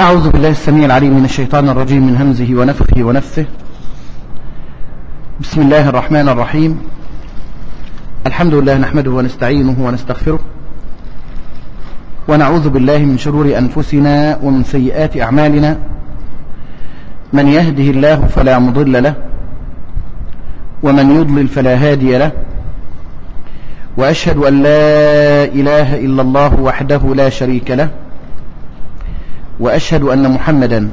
أعوذ بالله السميع العليم من الشيطان الرجيم من همزه ونفخه ونفثه. بسم الله الرحمن الرحيم. الحمد لله نحمده ونستعينه ونستغفره. ونعوذ بالله من شرور أنفسنا ومن سيئات أعمالنا. من يهده الله فلا مضل له. ومن يضلل فلا هادي له. وأشهد أن لا إله إلا الله وحده لا شريك له. وأشهد أن محمدا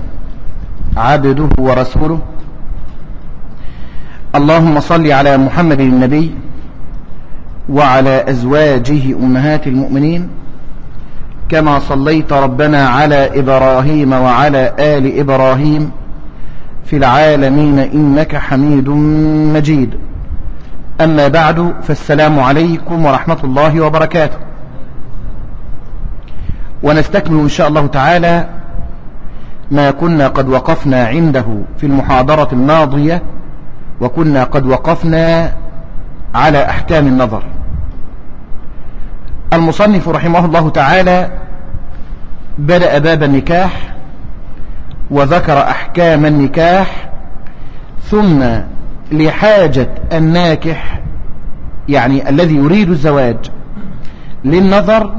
عبده ورسوله. اللهم صل على محمد النبي وعلى أزواجه أمهات المؤمنين كما صليت ربنا على إبراهيم وعلى آل إبراهيم في العالمين إنك حميد مجيد. أما بعد فالسلام عليكم ورحمة الله وبركاته. ونستكمل إن شاء الله تعالى ما كنا قد وقفنا عنده في المحاضرة الماضية وكنا قد وقفنا على أحكام النظر. المصنف رحمه الله تعالى بدأ باب النكاح وذكر أحكام النكاح ثم لحاجة الناكح يعني الذي يريد الزواج للنظر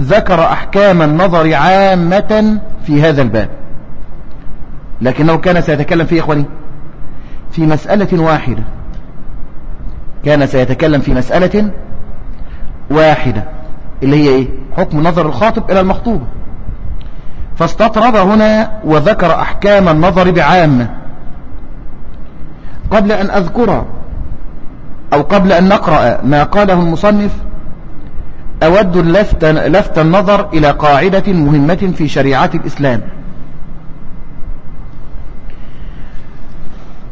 ذكر أحكام النظر عامة في هذا الباب. لكنه كان سيتكلم فيه إخواني في مسألة واحدة. كان سيتكلم في مسألة واحدة اللي هي إيه؟ حكم نظر الخاطب إلى المخطوبة فاستطرد هنا وذكر أحكام النظر بعامة. قبل أن أذكر أو قبل أن نقرأ ما قاله المصنف أود لفت, لفت النظر إلى قاعدة مهمة في شريعة الإسلام.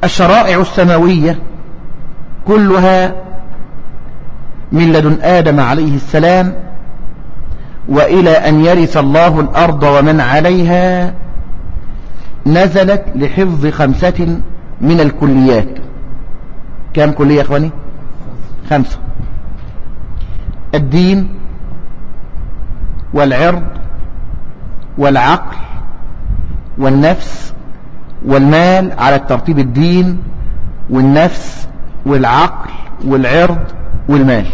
الشرائع السماوية كلها من لدن آدم عليه السلام وإلى أن يرث الله الأرض ومن عليها نزلت لحفظ خمسة من الكليات. كم كلية يا أخواني؟ خمسة. الدين والعرض والعقل والنفس والمال على الترتيب الدين والنفس والعقل والعرض والمال.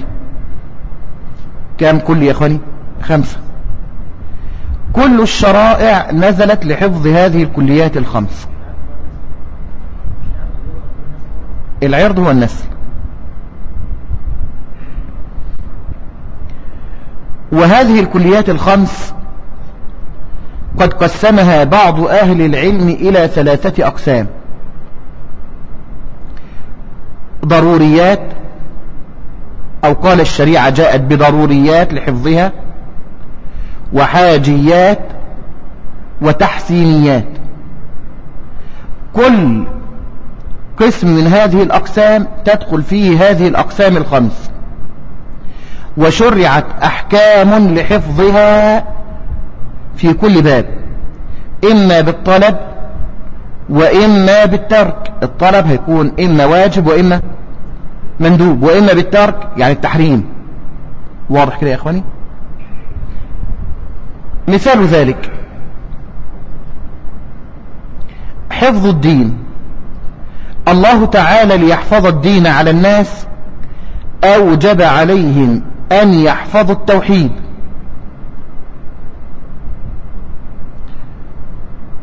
كم كل يا إخواني؟ خمسة. كل الشرائع نزلت لحفظ هذه الكليات الخمس. العرض هو النسل. وهذه الكليات الخمس قد قسمها بعض أهل العلم إلى ثلاثة أقسام. ضروريات أو قال الشريعة جاءت بضروريات لحفظها وحاجيات وتحسينيات. كل قسم من هذه الأقسام تدخل فيه هذه الأقسام الخمس. وشرعت أحكام لحفظها في كل باب إما بالطلب وإما بالترك. الطلب هيكون إما واجب وإما مندوب وإما بالترك يعني التحريم. واضح كده يا إخواني؟ مثال ذلك حفظ الدين. الله تعالى ليحفظ الدين على الناس أوجب عليهم أن يحفظوا التوحيد.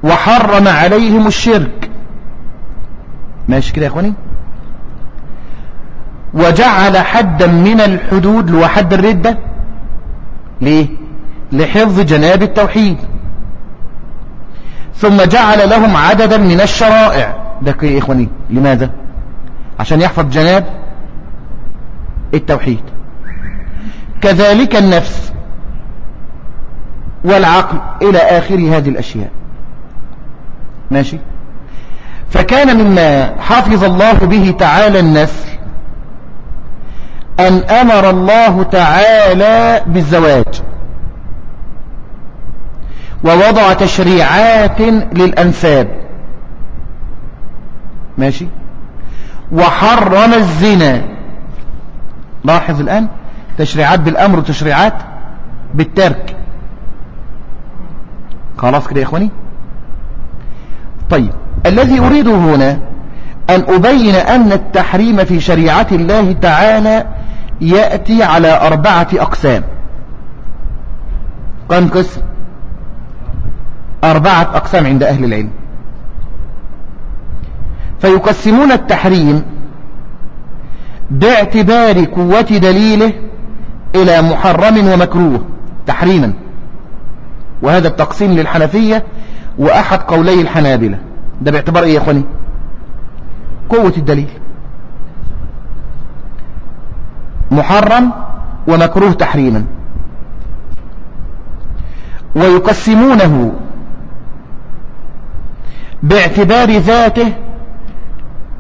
وحرم عليهم الشرك. ماشي كده يا إخواني؟ وجعل حدا من الحدود لو حد الردة ليه؟ لحفظ جناب التوحيد. ثم جعل لهم عددا من الشرائع. ده يا إخواني لماذا؟ عشان يحفظ جناب التوحيد. كذلك النفس والعقل إلى آخر هذه الأشياء. ماشي؟ فكان مما حفظ الله به تعالى النسل أن أمر الله تعالى بالزواج. ووضع تشريعات للأنساب. ماشي؟ وحرم الزنا. لاحظ الآن؟ تشريعات بالأمر وتشريعات بالترك. خلاص كده يا إخواني؟ طيب الذي أريده هنا أن أبين أن التحريم في شريعة الله تعالى يأتي على أربعة أقسام. كم قسم؟ أربعة أقسام عند أهل العلم. فيقسمون التحريم باعتبار قوة دليله إلى محرم ومكروه تحريما. وهذا التقسيم للحنفية وأحد قولي الحنابلة. ده باعتبار إيه يا أخواني؟ قوة الدليل. محرم ومكروه تحريما. ويقسمونه باعتبار ذاته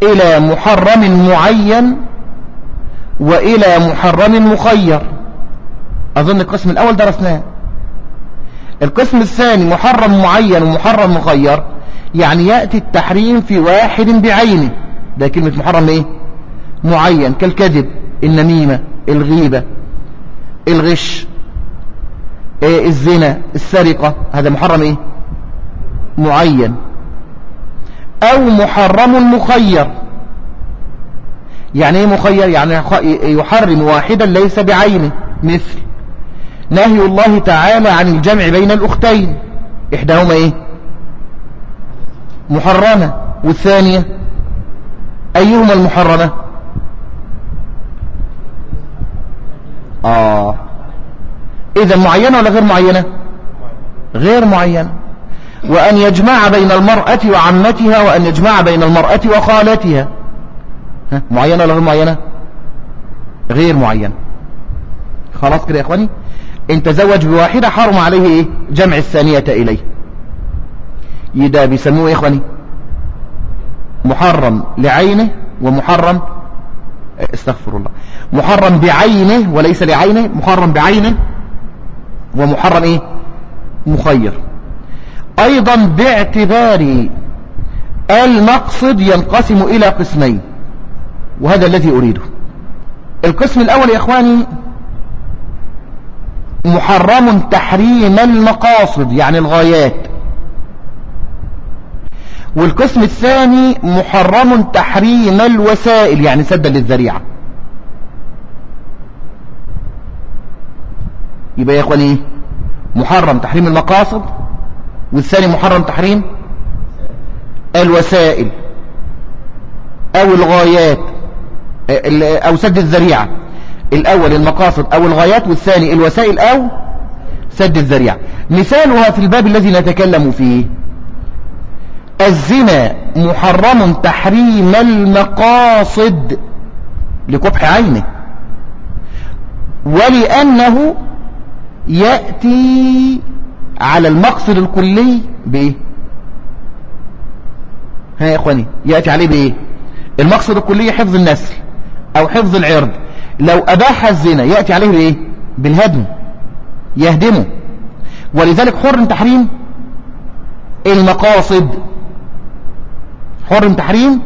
إلى محرم معين وإلى محرم مخير. أظن القسم الأول درسناه. القسم الثاني محرم معين ومحرم مخير يعني يأتي التحريم في واحد بعينه. ده كلمة محرم إيه؟ معين كالكذب النميمة الغيبة الغش إيه؟ الزنا السرقة. هذا محرم إيه؟ معين. أو محرم مخير. يعني إيه مخير؟ يعني يحرم واحدا ليس بعينه مثل. نهي الله تعالى عن الجمع بين الأختين. إحداهما إيه؟ محرمة. والثانية أيهما المحرمة؟ آه. إذا معينة ولا غير معينة؟ غير معينة وأن يجمع بين المرأة وعمتها وأن يجمع بين المرأة وخالتها. ها؟ معينة ولا غير معينة؟ غير معينة خلاص كده يا إخواني؟ إن تزوج بواحدة حرم عليه إيه جمع الثانية إليه. يدا بيسموه إيه إخواني؟ محرم لعينه ومحرم استغفر الله. محرم بعينه وليس لعينه محرم بعينه ومحرم إيه؟ مخير. أيضا باعتبار المقصد ينقسم إلى قسمين وهذا الذي أريده. القسم الأول يا إخواني محرم تحريم المقاصد يعني الغايات. والقسم الثاني محرم تحريم الوسائل يعني سدا للذريعة. يبقى يا إخواني محرم تحريم المقاصد والثاني محرم تحريم الوسائل أو الغايات أو سد الذريعة. الأول المقاصد أو الغايات والثاني الوسائل أو سد الذريعة. مثالها في الباب الذي نتكلم فيه. الزنا محرم تحريم المقاصد لقبح عينه. ولأنه يأتي على المقصد الكلي بإيه؟ ها يا إخواني يأتي عليه بإيه؟ المقصد الكلي حفظ النسل أو حفظ العرض. لو أباح الزنا يأتي عليه بإيه؟ بالهدم. يهدمه. ولذلك حرم تحريم المقاصد. حرم تحريم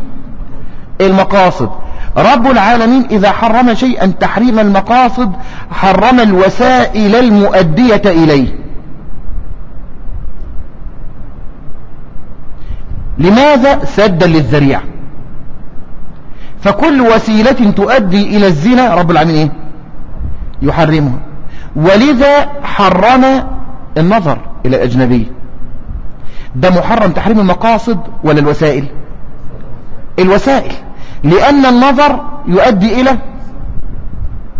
المقاصد. رب العالمين إذا حرم شيئا تحريم المقاصد حرم الوسائل المؤدية إليه. لماذا سدا للذريعة؟ فكل وسيلة تؤدي إلى الزنا رب العالمين. إيه؟ يحرمها. ولذا حرم النظر إلى الأجنبي. ده محرم تحريم المقاصد ولا الوسائل؟ الوسائل. لأن النظر يؤدي إلى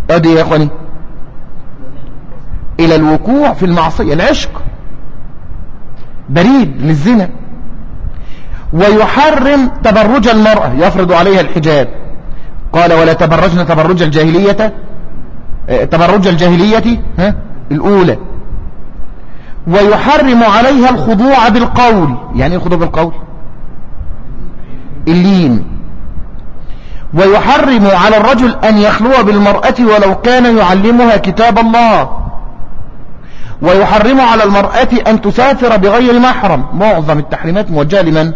يؤدي يا أخواني؟ إلى الوقوع في المعصية العشق. بريد للزنا. ويحرم تبرج المرأة يفرض عليها الحجاب. قال ولا تبرجن تبرج الجاهلية آه، تبرج الجاهلية ها الأولى. ويحرم عليها الخضوع بالقول. يعني الخضوع بالقول؟ اللين. ويحرم على الرجل أن يخلو بالمرأة ولو كان يعلمها كتاب الله. ويحرم على المرأة أن تسافر بغير محرم معظم التحريمات موجهة لمن؟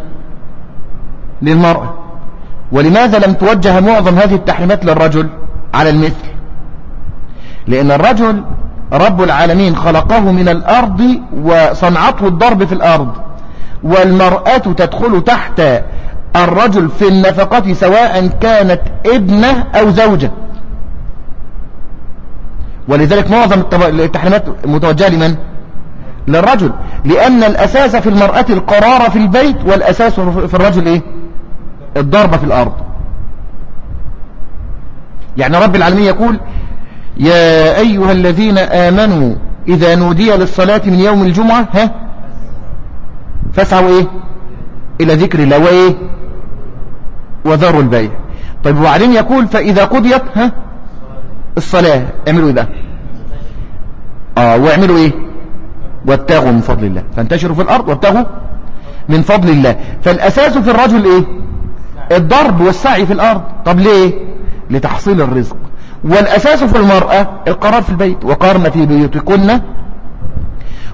للمرأة ولماذا لم توجه معظم هذه التحريمات للرجل على المثل لأن الرجل رب العالمين خلقه من الأرض وصنعته الضرب في الأرض والمرأة تدخل تحت الرجل في النفقة سواء كانت ابنة أو زوجة ولذلك معظم التحريمات متوجهة لمن؟ للرجل لأن الأساس في المرأة القرار في البيت والأساس في الرجل إيه؟ الضربة في الأرض. يعني رب العالمين يقول يا أيها الذين آمنوا إذا نودي للصلاة من يوم الجمعة ها؟ فاسعوا إيه؟ إلى ذكر الله. وإيه؟ وذروا البيع. طيب وبعدين يقول فإذا قضيت ها؟ الصلاة. اعملوا إيه آه واعملوا إيه؟ وابتغوا من فضل الله. فانتشروا في الأرض وابتغوا من فضل الله. فالأساس في الرجل إيه؟ الضرب والسعي في الأرض. طب ليه؟ لتحصيل الرزق. والأساس في المرأة القرار في البيت. وقارن في بيوتكن.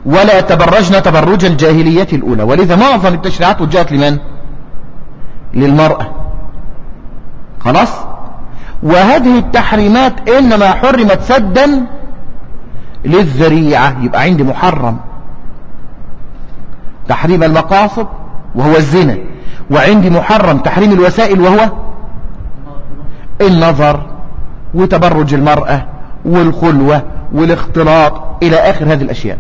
ولا تبرجن تبرج الجاهلية الأولى. ولذا معظم التشريعات وجهت لمن؟ للمرأة. خلاص؟ وهذه التحريمات إنما حرمت سدا للذريعة. يبقى عندي محرم. تحريم المقاصد وهو الزنا. وعندي محرم تحريم الوسائل وهو النظر وتبرج المرأة والخلوة والاختلاط إلى آخر هذه الأشياء.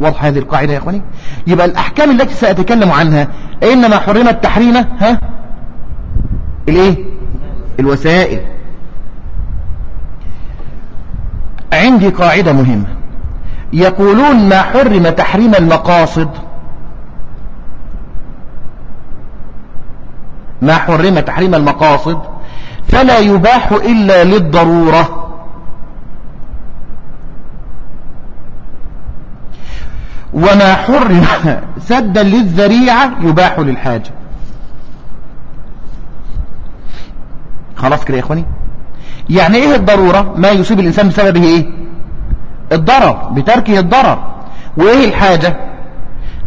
واضح هذه القاعدة يا أخواني؟ يبقى الأحكام التي سأتكلم عنها إنما حرمت تحريمه ها؟ الإيه؟ الوسائل. عندي قاعدة مهمة. يقولون ما حرم تحريم المقاصد ما حرم تحريم المقاصد فلا يباح إلا للضرورة. وما حرم سدا للذريعة يباح للحاجة. خلاص كده يا إخواني؟ يعني إيه الضرورة؟ ما يصيب الإنسان بسببه إيه؟ الضرر بتركه الضرر. وإيه الحاجة؟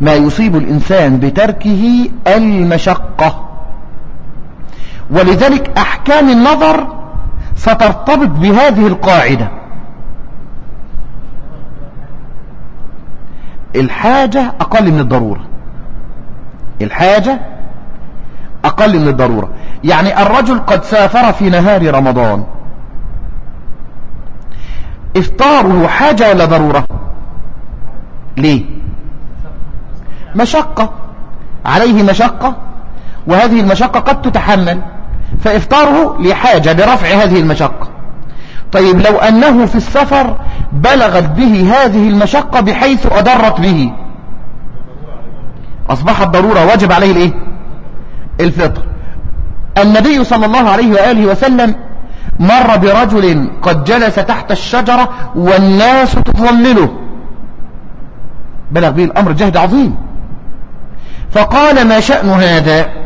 ما يصيب الإنسان بتركه المشقة. ولذلك أحكام النظر سترتبط بهذه القاعدة. الحاجة أقل من الضرورة. الحاجة أقل من الضرورة. يعني الرجل قد سافر في نهار رمضان. إفطاره حاجة ولا ضرورة؟ ليه؟ مشقة. عليه مشقة؟ وهذه المشقة قد تتحمل فإفطاره لحاجة لرفع هذه المشقة. طيب لو أنه في السفر بلغت به هذه المشقة بحيث أضرت به. أصبحت ضرورة واجب عليه الإيه؟ الفطر. النبي صلى الله عليه وآله وسلم مر برجل قد جلس تحت الشجرة والناس تظلله. بلغ به الأمر جهد عظيم. فقال ما شأن هذا؟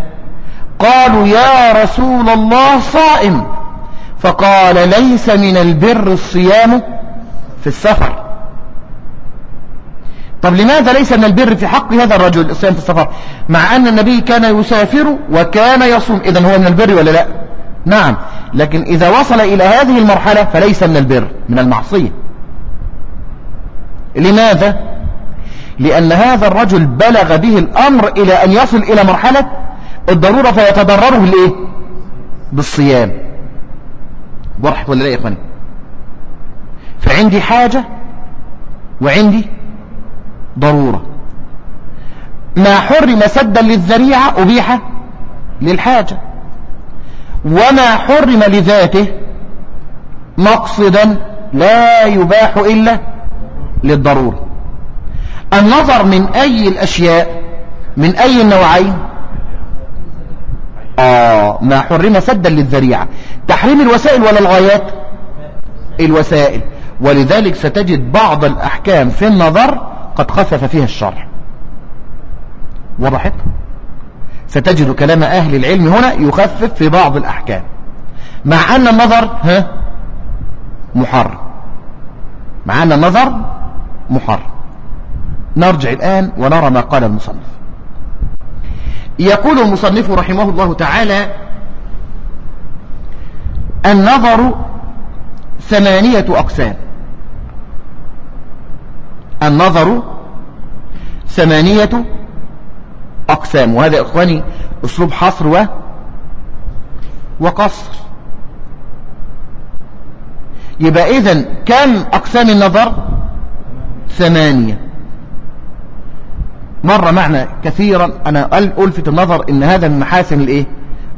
قالوا يا رسول الله صائم. فقال ليس من البر الصيام في السفر. طب لماذا ليس من البر في حق هذا الرجل الصيام في السفر؟ مع أن النبي كان يسافر وكان يصوم. إذن هو من البر ولا لا؟ نعم. لكن إذا وصل إلى هذه المرحلة فليس من البر من المعصية. لماذا؟ لأن هذا الرجل بلغ به الأمر إلى أن يصل إلى مرحلة الضرورة فيتضرره بالإيه بالصيام. وضحت ولا لا يا إخواني؟ فعندي حاجة وعندي ضرورة. ما حرم سدا للذريعة أبيح للحاجة. وما حرم لذاته مقصدا لا يباح إلا للضرورة. النظر من أي الأشياء من أي النوعين آه ما حرم سدا للذريعة. تحريم الوسائل ولا الغايات؟ الوسائل. ولذلك ستجد بعض الأحكام في النظر قد خفف فيها الشرع وضحت؟ ستجد كلام أهل العلم هنا يخفف في بعض الأحكام. مع أن النظر ها محرم. مع أن النظر محرم. نرجع الآن ونرى ما قال المصنف. يقول المصنف رحمه الله تعالى النظر ثمانية أقسام. النظر ثمانية أقسام. وهذا إخواني أسلوب حصر و وقصر. يبقى إذن كم أقسام النظر؟ ثمانية. مر معنا كثيرا. أنا ألفت النظر إن هذا من محاسن الإيه؟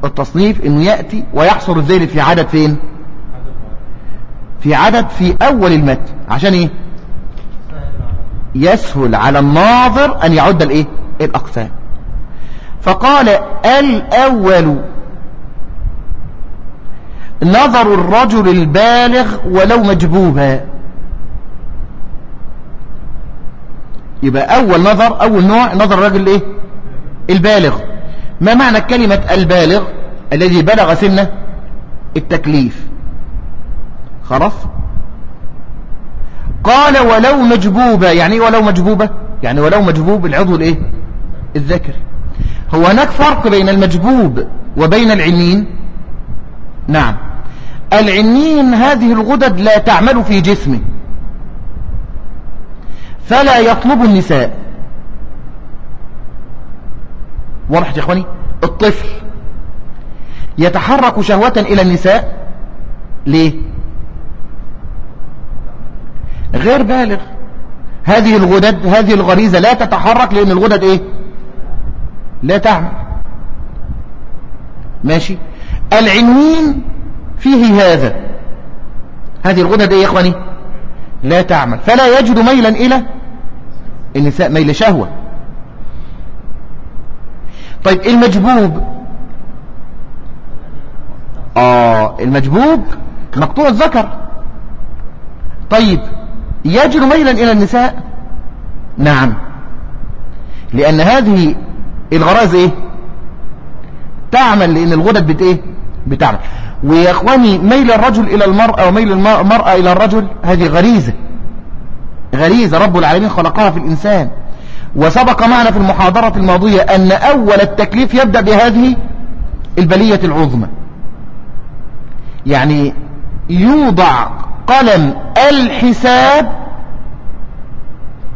التصنيف إنه يأتي ويحصر الذيل في عدد فين؟ في عدد في أول المتن عشان إيه؟ يسهل على الناظر أن يعد الإيه؟ الأقسام. فقال الأول نظر الرجل البالغ ولو مجبوبا. يبقى أول نظر أول نوع نظر الرجل إيه؟ البالغ. ما معنى كلمة البالغ الذي بلغ سنة التكليف؟ خلاص؟ قال ولو مجبوبة يعني إيه ولو مجبوبة؟ يعني ولو مجبوب العضو الإيه؟ الذكر هو هناك فرق بين المجبوب وبين العنين؟ نعم. العنين هذه الغدد لا تعمل في جسمه. فلا يطلب النساء. واضح يا إخواني؟ الطفل يتحرك شهوة إلى النساء. ليه؟ غير بالغ. هذه الغدد هذه الغريزة لا تتحرك لأن الغدد إيه؟ لا تعمل. ماشي؟ العنوين فيه هذا. هذه الغدد إيه يا إخواني؟ لا تعمل. فلا يجد ميلا إلى النساء ميل شهوة. طيب المجبوب؟ آه المجبوب مقطوع الذكر. طيب يجد ميلا إلى النساء؟ نعم. لأن هذه الغرائز إيه؟ تعمل لأن الغدد بت إيه؟ بتعمل. ويا إخواني ميل الرجل إلى المرأة وميل المرأة إلى الرجل هذه غريزة. غريزة رب العالمين خلقها في الإنسان. وسبق معنا في المحاضرة الماضية أن أول التكليف يبدأ بهذه البلية العظمى. يعني يوضع قلم الحساب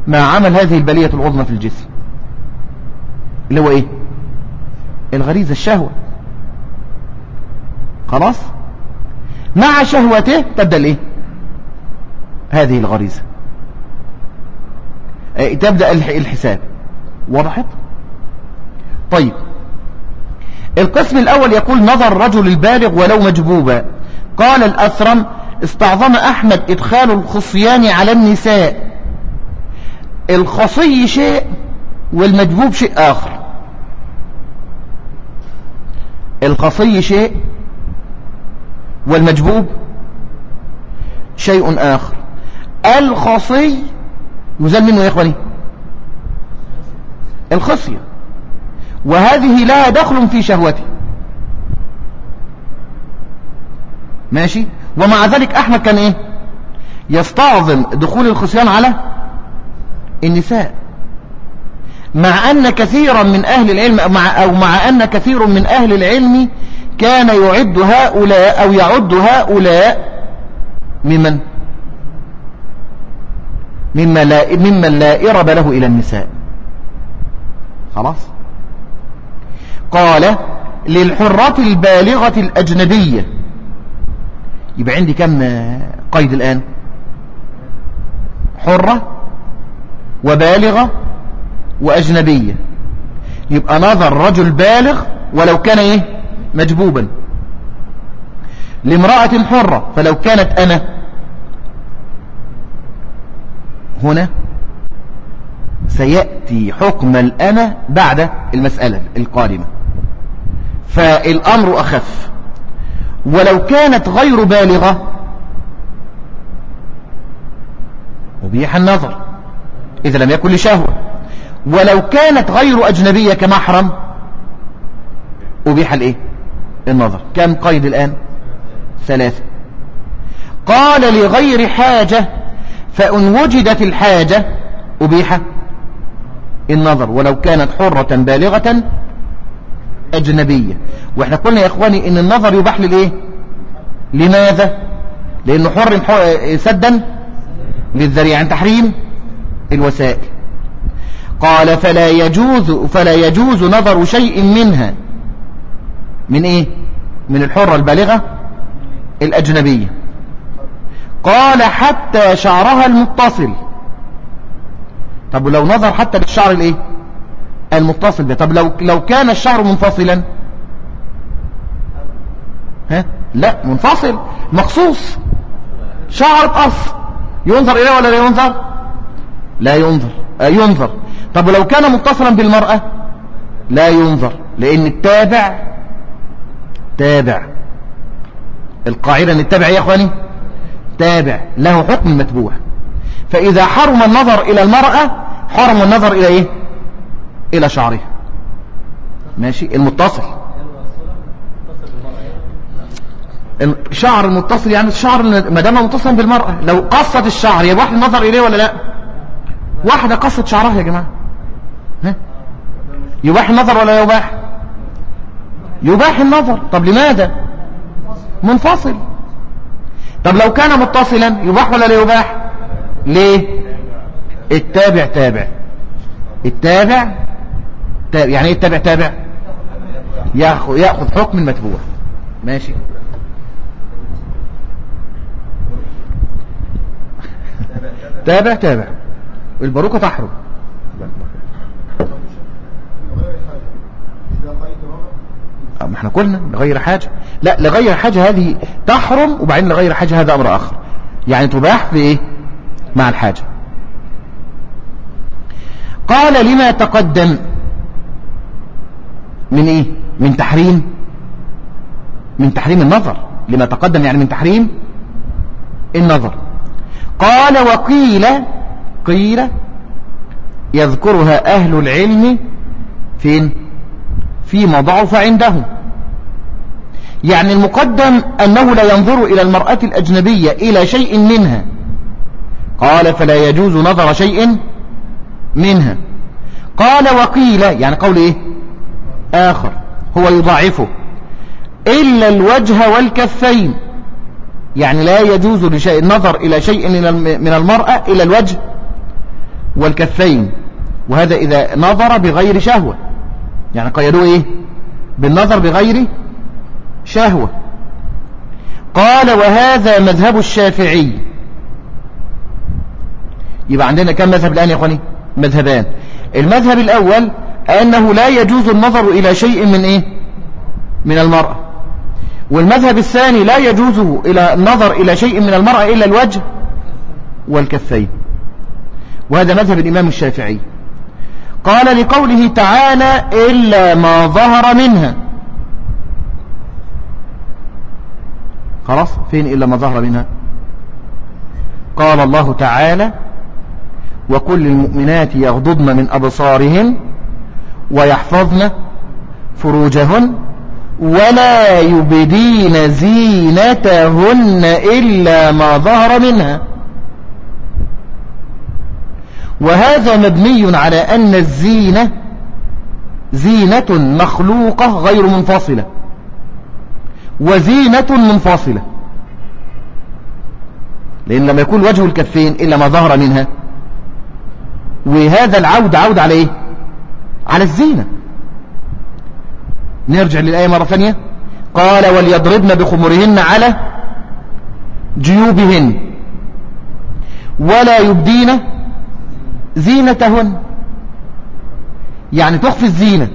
ما عمل هذه البلية العظمى في الجسم. اللي هو إيه؟ الغريزة الشهوة. خلاص؟ مع شهوته تبدأ الإيه؟ هذه الغريزة. تبدأ الحساب. وضحت طيب. القسم الأول يقول نظر الرجل البالغ ولو مجبوبا. قال الأثرم استعظم أحمد إدخال الخصيان على النساء. الخصي شيء والمجبوب شيء آخر. الخصي شيء والمجبوب شيء آخر. الخصي يزال منه يا إخواني. الخصية. وهذه لا دخل في شهوته ماشي؟ ومع ذلك أحمد كان إيه؟ يستعظم دخول الخصيان على النساء. مع أن كثيرا من أهل العلم مع أو مع أن كثير من أهل العلم كان يعد هؤلاء أو يعد هؤلاء ممن؟ مما لا ممن لا إرب له إلى النساء. خلاص؟ قال للحرة البالغة الأجنبية. يبقى عندي كم قيد الآن؟ حرة وبالغة وأجنبية. يبقى نظر رجل بالغ ولو كان إيه؟ مجبوبا. لامرأة حرة فلو كانت أنا هنا سيأتي حكم الأنا بعد المسألة القادمة. فالأمر أخف. ولو كانت غير بالغة أبيح النظر. إذا لم يكن لشهوة. ولو كانت غير أجنبية كمحرم أبيح الإيه؟ النظر. كم قيد الآن؟ ثلاثة. قال لغير حاجة فإن وجدت الحاجة أبيح النظر ولو كانت حرة بالغة أجنبية. وإحنا قلنا يا إخواني إن النظر يباح للإيه؟ لماذا؟ لأنه حر سدا للذريعة عن تحريم الوسائل. قال فلا يجوز فلا يجوز نظر شيء منها. من إيه؟ من الحرة البالغة الأجنبية. قال حتى شعرها المتصل. طب لو نظر حتى بالشعر الايه؟ المتصل به طب لو لو كان الشعر منفصلا؟ ها؟ لا منفصل. مخصوص. شعر قص. ينظر إليه ولا لا ينظر؟ لا ينظر. آه ينظر. طب لو كان متصلا بالمرأة؟ لا ينظر. لأن التابع تابع. القاعدة أن التابع يا أخواني؟ تابع له حكم المتبوع فإذا حرم النظر إلى المرأة حرم النظر إلى إيه؟ إلى شعرها. ماشي؟ المتصل. الشعر المتصل يعني الشعر ما دام متصلا بالمرأة. لو قصت الشعر يبقى النظر إليه ولا لا؟ واحدة قصت شعرها يا جماعة. ها؟ يباح النظر ولا يباح؟ يباح النظر. طب لماذا؟ منفصل. طب لو كان متصلا يباح ولا لا يباح؟ ليه؟ التابع تابع. التابع تابع يعني إيه التابع تابع؟ ياخذ يأخذ حكم المتبوع. ماشي. تابع تابع. الباروكة تحرم. ما إحنا قلنا لغير حاجة. لا لغير حاجة هذه تحرم وبعدين لغير حاجة هذا أمر آخر. يعني تباح في إيه؟ مع الحاجة. قال لما تقدم؟ من إيه؟ من تحريم؟ من تحريم النظر. لما تقدم يعني من تحريم النظر. قال وقيل قيل يذكرها أهل العلم فين؟ فيما ضعف عندهم. يعني المقدم أنه لا ينظر إلى المرأة الأجنبية إلى شيء منها. قال فلا يجوز نظر شيء منها. قال وقيل يعني قول إيه؟ آخر هو يضاعفه. إلا الوجه والكفين. يعني لا يجوز لشيء النظر إلى شيء من المرأة إلى الوجه والكفين. وهذا إذا نظر بغير شهوة. يعني قيدوه إيه؟ بالنظر بغير شهوة. قال وهذا مذهب الشافعي. يبقى عندنا كم مذهب الآن يا أخواني؟ مذهبان. المذهب الأول أنه لا يجوز النظر إلى شيء من إيه؟ من المرأة. والمذهب الثاني لا يجوز إلى النظر إلى شيء من المرأة إلا الوجه والكفين. وهذا مذهب الإمام الشافعي. قال لقوله تعالى إلا ما ظهر منها. خلاص فين إلا ما ظهر منها؟ قال الله تعالى وكل المؤمنات يغضضن من أبصارهن ويحفظن فروجهن ولا يبدين زينتهن إلا ما ظهر منها. وهذا مبني على أن الزينة زينة مخلوقة غير منفصلة. وزينة منفصلة. لأن لما يكون وجه الكفين إلا ما ظهر منها. وهذا العود عود على إيه؟ على الزينة. نرجع للآية مرة ثانية. قال وليضربن بخمرهن على جيوبهن. ولا يبدين زينتهن يعني تخفي الزينة.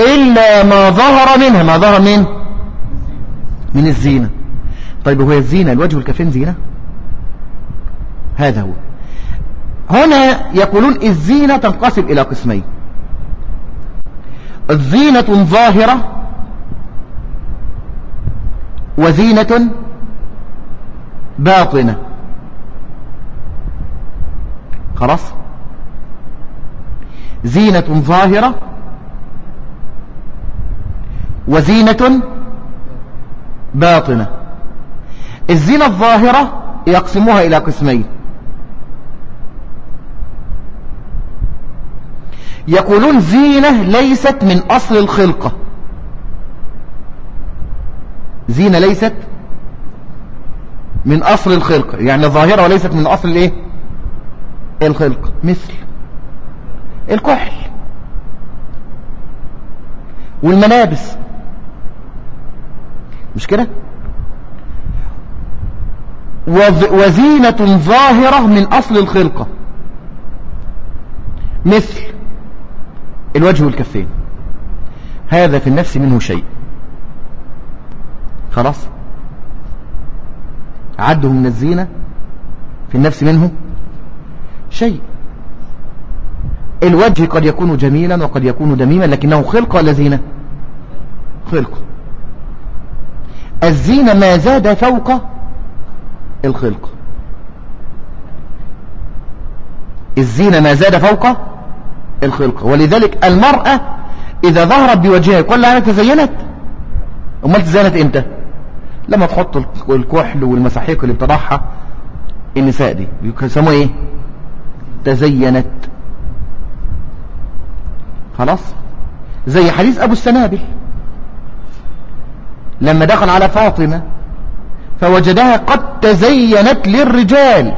إلا ما ظهر منها. ما ظهر من؟ من الزينة. طيب هو الزينة الوجه والكفين زينة؟ هذا هو. هنا يقولون الزينة تنقسم إلى قسمين. الزينة ظاهرة وزينة باطنة. خلاص؟ زينة ظاهرة وزينة باطنة. الزينة الظاهرة يقسموها إلى قسمين. يقولون زينة ليست من أصل الخلقة. زينة ليست من أصل الخلقة. يعني ظاهرة وليست من أصل الإيه الخلق مثل. الكحل والملابس. مش كده؟ وزينة ظاهرة من أصل الخلقة. مثل الوجه والكفين. هذا في النفس منه شيء. خلاص؟ عده من الزينة في النفس منه شيء. الوجه قد يكون جميلا وقد يكون دميما لكنه خلق ولا زينة؟ خلق. الزينة ما زاد فوق الخلق. الزينة ما زاد فوق الخلق. ولذلك المرأة إذا ظهرت بوجهها كل أنا تزينت؟ أمال تزينت إمتى؟ لما تحط الكحل والمساحيق اللي بتضعها النساء دي يسموها إيه؟ تزينت. خلاص؟ زي حديث أبو السنابل لما دخل على فاطمة فوجدها قد تزينت للرجال.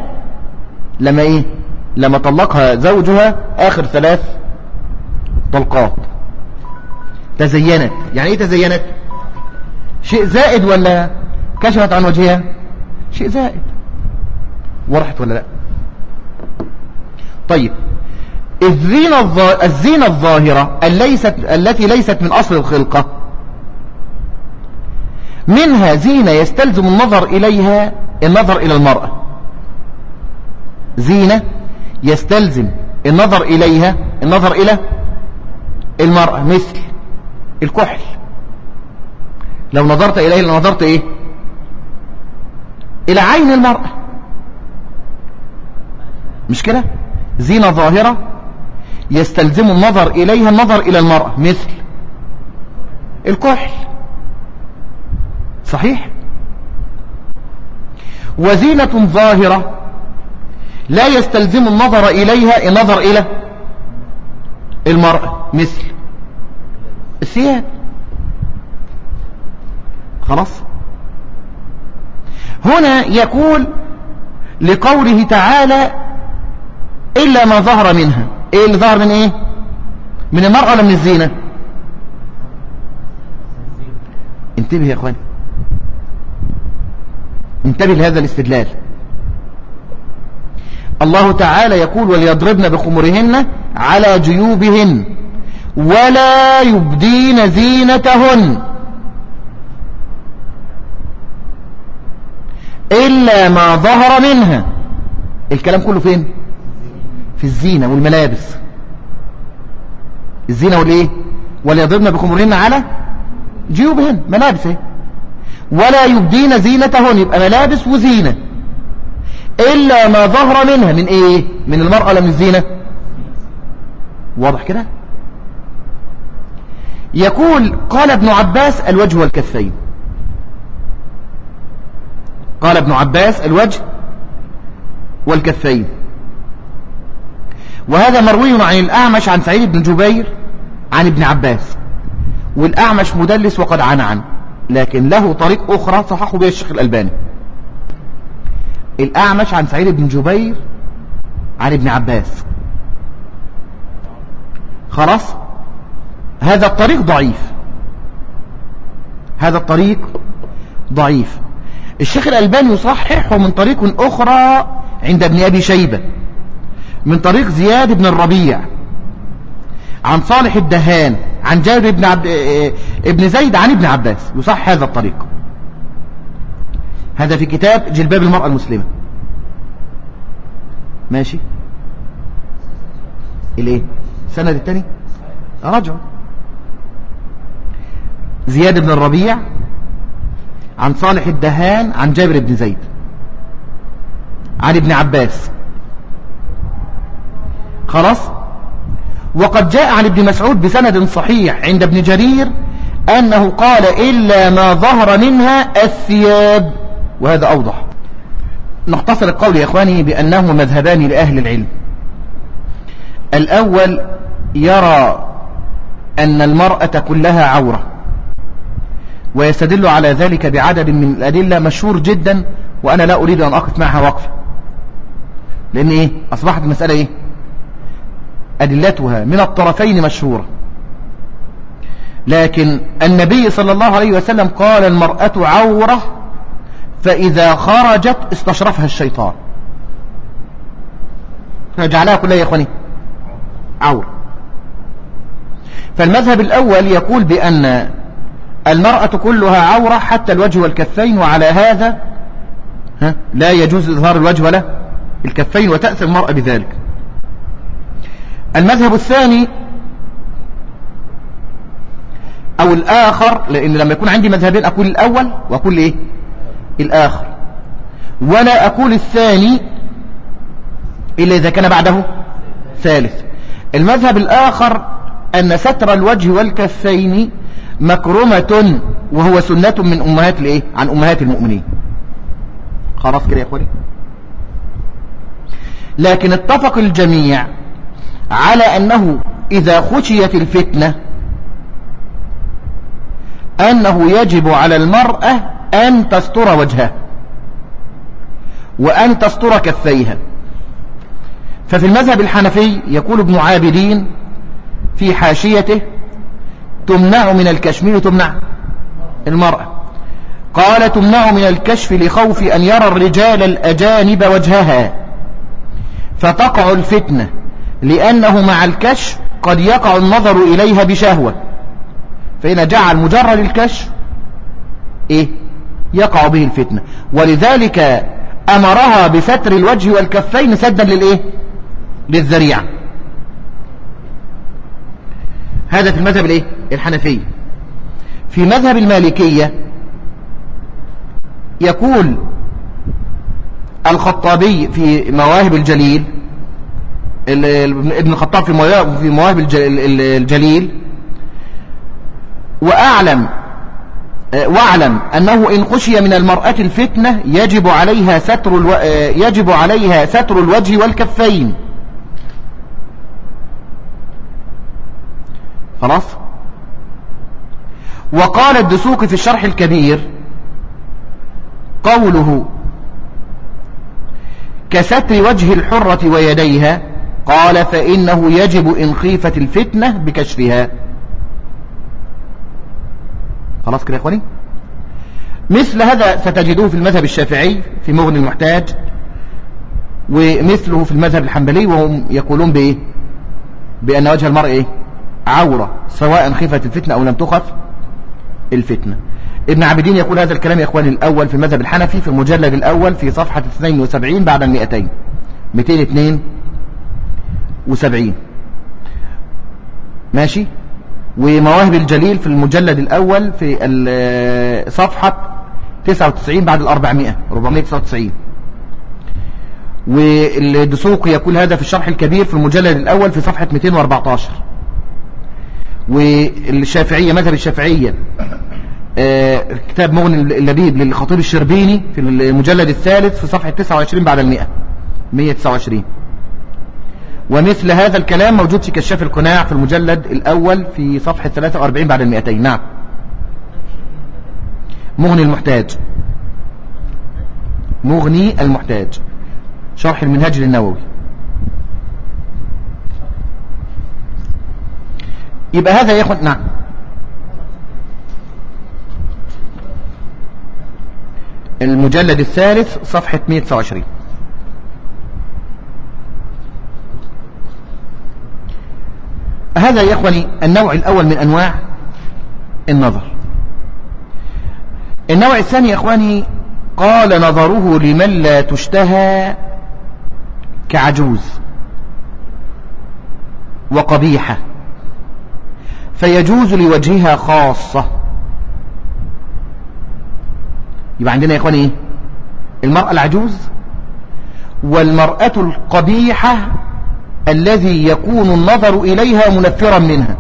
لما إيه؟ لما طلقها زوجها آخر ثلاث طلقات. تزينت. يعني إيه تزينت؟ شيء زائد ولا كشفت عن وجهها؟ شيء زائد. ورحت ولا لا؟ طيب. الزينة, الزينة الظاهرة التي ليست من أصل الخلقة. منها زينة يستلزم النظر إليها النظر إلى المرأة. زينة يستلزم النظر إليها النظر إلى المرأة مثل الكحل. لو نظرت إليه نظرت إيه؟ إلى عين المرأة. مش كده؟ زينة ظاهرة يستلزم النظر إليها النظر إلى المرأة. مثل الكحل. صحيح؟ وزينة ظاهرة. لا يستلزم النظر إليها النظر إلى المرأة. مثل الثياب. خلاص؟ هنا يقول لقوله تعالى إلا ما ظهر منها. إيه اللي ظهر من إيه؟ من المرأة ولا من الزينة؟ انتبه يا أخواني. انتبه لهذا الاستدلال. الله تعالى يقول وليضربن بخمرهن على جيوبهن ولا يبدين زينتهن. إلا ما ظهر منها. الكلام كله فين؟ في الزينة والملابس. الزينة والإيه؟ وليضربن بخمرهن على جيوبهن. ملابس إيه ولا يبدين زينتهن. يبقى ملابس وزينة. إلا ما ظهر منها. من إيه؟ من المرأة ولا من الزينة. واضح كده؟ يقول قال ابن عباس الوجه والكفين. قال ابن عباس الوجه والكفين. وهذا مروي عن الأعمش عن سعيد بن جبير عن ابن عباس. والأعمش مدلس وقد عن عنه لكن له طريق أخرى صححه بها الشيخ الألباني. الأعمش عن سعيد بن جبير عن ابن عباس. خلاص؟ هذا الطريق ضعيف. هذا الطريق ضعيف. الشيخ الألباني يصححه من طريق أخرى عند ابن أبي شيبة. من طريق زياد بن الربيع عن صالح الدهان عن جابر بن عبد ابن زيد عن ابن عباس يصح هذا الطريق. هذا في كتاب جلباب المرأة المسلمة. ماشي؟ الإيه؟ السند الثاني رجعوا زياد بن الربيع عن صالح الدهان عن جابر بن زيد عن ابن عباس. خلاص؟ وقد جاء عن ابن مسعود بسند صحيح عند ابن جرير أنه قال إلا ما ظهر منها الثياب وهذا أوضح. نختصر القول يا إخواني بأنه مذهبان لأهل العلم. الأول يرى أن المرأة كلها عورة ويستدل على ذلك بعدد من الأدلة مشهور جدا وأنا لا أريد أن أقف معها وقفة لأن إيه؟ أصبحت المسألة إيه؟ أدلتها من الطرفين مشهورة. لكن النبي صلى الله عليه وسلم قال المرأة عورة فإذا خرجت استشرفها الشيطان. فجعلها كلها يا إخواني عورة. فالمذهب الأول يقول بأن المرأة كلها عورة حتى الوجه والكفين وعلى هذا لا يجوز إظهار الوجه ولا الكفين وتأثر المرأة بذلك. المذهب الثاني أو الآخر لأن لما يكون عندي مذهبين أقول الأول وأقول إيه؟ الآخر. ولا أقول الثاني إلا إذا كان بعده ثالث. المذهب الآخر أن ستر الوجه والكفين مكرمة وهو سنة من أمهات الإيه؟ عن أمهات المؤمنين. خلاص كده يا أخواني؟ لكن اتفق الجميع على أنه إذا خشيت الفتنة أنه يجب على المرأة أن تستر وجهها وأن تستر كفيها ففي المذهب الحنفي يقول ابن عابدين في حاشيته تمنع من الكشف تمنع؟ المرأة. قال تمنع من الكشف لخوف أن يرى الرجال الأجانب وجهها فتقع الفتنة. لأنه مع الكشف قد يقع النظر إليها بشهوة. فإن جعل مجرد الكشف إيه؟ يقع به الفتنة. ولذلك أمرها بستر الوجه والكفين سدا للإيه؟ للذريعة. هذا في المذهب الإيه؟ الحنفي. في مذهب المالكية يقول الخطابي في مواهب الجليل ابن الخطاب في مواهب الجليل. وأعلم وأعلم أنه إن خشي من المرأة الفتنة يجب عليها ستر ألو... يجب عليها ستر الوجه والكفين. خلاص؟ وقال الدسوقي في الشرح الكبير قوله كستر وجه الحرة ويديها قال فإنه يجب إن خيفت الفتنة بكشفها. خلاص كده يا إخواني؟ مثل هذا ستجدوه في المذهب الشافعي في مغني المحتاج ومثله في المذهب الحنبلي وهم يقولون بإيه؟ بأن وجه المرء إيه؟ عورة سواء خفت الفتنة أو لم تخف الفتنة. ابن عابدين يقول هذا الكلام يا إخواني الأول في المذهب الحنفي في المجلد الأول في صفحة 72 بعد المئتين. 200 202 وسبعين. ماشي؟ ومواهب الجليل في المجلد الأول في صفحة 99 بعد الأربعمائة 499 والدسوقي يقول هذا في الشرح الكبير في المجلد الأول في صفحة 214 والشافعية مذهب الشافعية آه، كتاب مغني اللبيب للخطيب الشربيني في المجلد الثالث في صفحة 29 بعد المئة 129 ومثل هذا الكلام موجود في كشاف القناع في المجلد الأول في صفحة 43 بعد المئتين. نعم. مغني المحتاج. مغني المحتاج. شرح المنهاج للنووي. يبقى هذا يا اخوان نعم. المجلد الثالث صفحة 129 هذا يا إخواني النوع الأول من أنواع النظر. النوع الثاني يا إخواني قال نظره لمن لا تشتهى كعجوز وقبيحة فيجوز لوجهها خاصة. يبقى عندنا يا إخواني إيه؟ المرأة العجوز والمرأة القبيحة الذي يكون النظر إليها منفرا منها.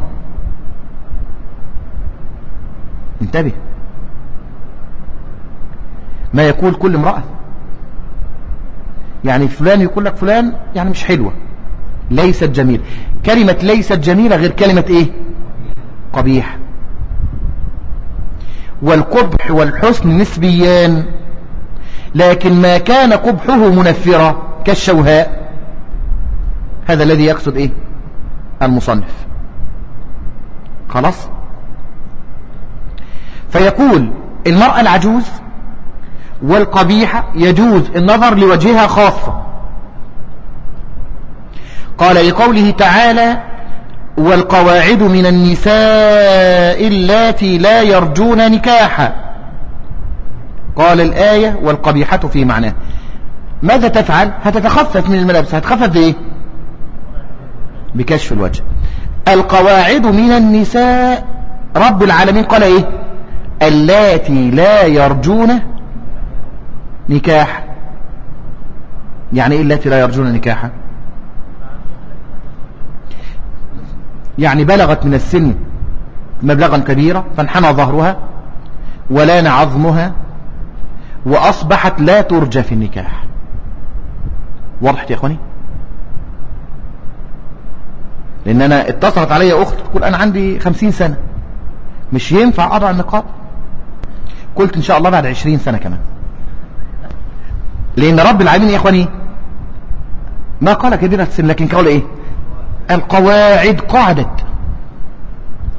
انتبه. ما يقول كل امرأة. يعني فلان يقول لك فلان يعني مش حلوة. ليست جميلة. كلمة ليست جميلة غير كلمة إيه؟ قبيح. والقبح والحسن نسبيان. لكن ما كان قبحه منفرا كالشوهاء. هذا الذي يقصد إيه؟ المصنف. خلاص؟ فيقول المرأة العجوز والقبيحة يجوز النظر لوجهها خاصة. قال لقوله تعالى والقواعد من النساء اللاتي لا يرجون نكاحا قال الآية والقبيحة في معناه. ماذا تفعل؟ هتتخفف من الملابس. هتخفف بإيه؟ بكشف الوجه. القواعد من النساء. رب العالمين قال إيه؟ اللاتي لا يرجون نكاح. يعني إيه اللاتي لا يرجون نكاحا يعني بلغت من السن مبلغا كبيرا فانحنى ظهرها ولان عظمها وأصبحت لا ترجى في النكاح. وضحت يا أخواني؟ لأن أنا اتصلت علي أخت تقول أنا عندي خمسين سنة. مش ينفع أضع النقاب قلت إن شاء الله بعد عشرين سنة كمان. لأن رب العالمين يا إخواني ما قال كبيرة السن لكن قال إيه؟ القواعد قعدت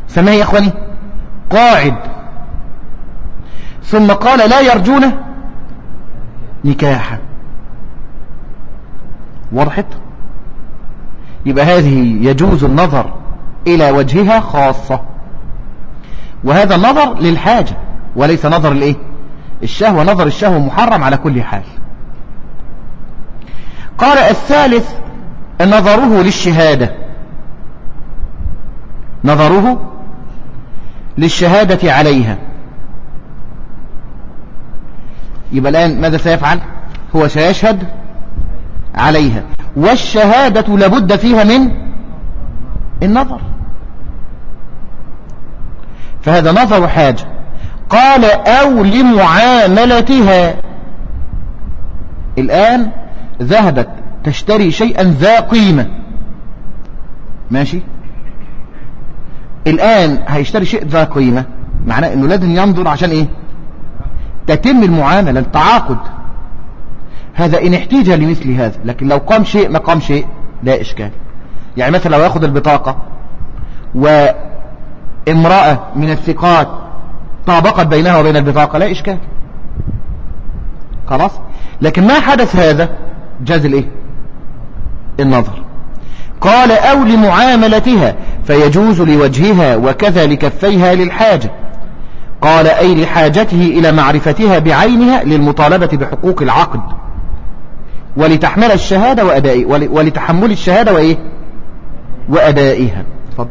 سماه يا إخواني قاعد. ثم قال لا يرجون نكاحا. وضحت يبقى هذه يجوز النظر إلى وجهها خاصة. وهذا نظر للحاجة وليس نظر الايه الشهوة. نظر الشهوة محرم على كل حال. قال الثالث نظره للشهادة. نظره للشهادة عليها. يبقى الآن ماذا سيفعل؟ هو سيشهد عليها. والشهادة لابد فيها من النظر. فهذا نظر حاجة قال أو لمعاملتها الآن ذهبت تشتري شيئا ذا قيمة. ماشي؟ الآن هيشتري شيء ذا قيمة. معناه انه لازم ينظر عشان إيه؟ تتم المعاملة التعاقد. هذا إن احتيج لمثل هذا لكن لو قام شيء ما قام شيء لا إشكال. يعني مثلا لو ياخد البطاقة وامرأة من الثقات طابقت بينها وبين البطاقة لا إشكال. خلاص؟ لكن ما حدث هذا؟ جاز الإيه؟ النظر. قال أو لمعاملتها فيجوز لوجهها وكذا لكفيها للحاجة. قال أي لحاجته إلى معرفتها بعينها للمطالبة بحقوق العقد. ولتحمل الشهادة وأدائه ولتحمل الشهادة وإيه؟ وأدائها. تفضل.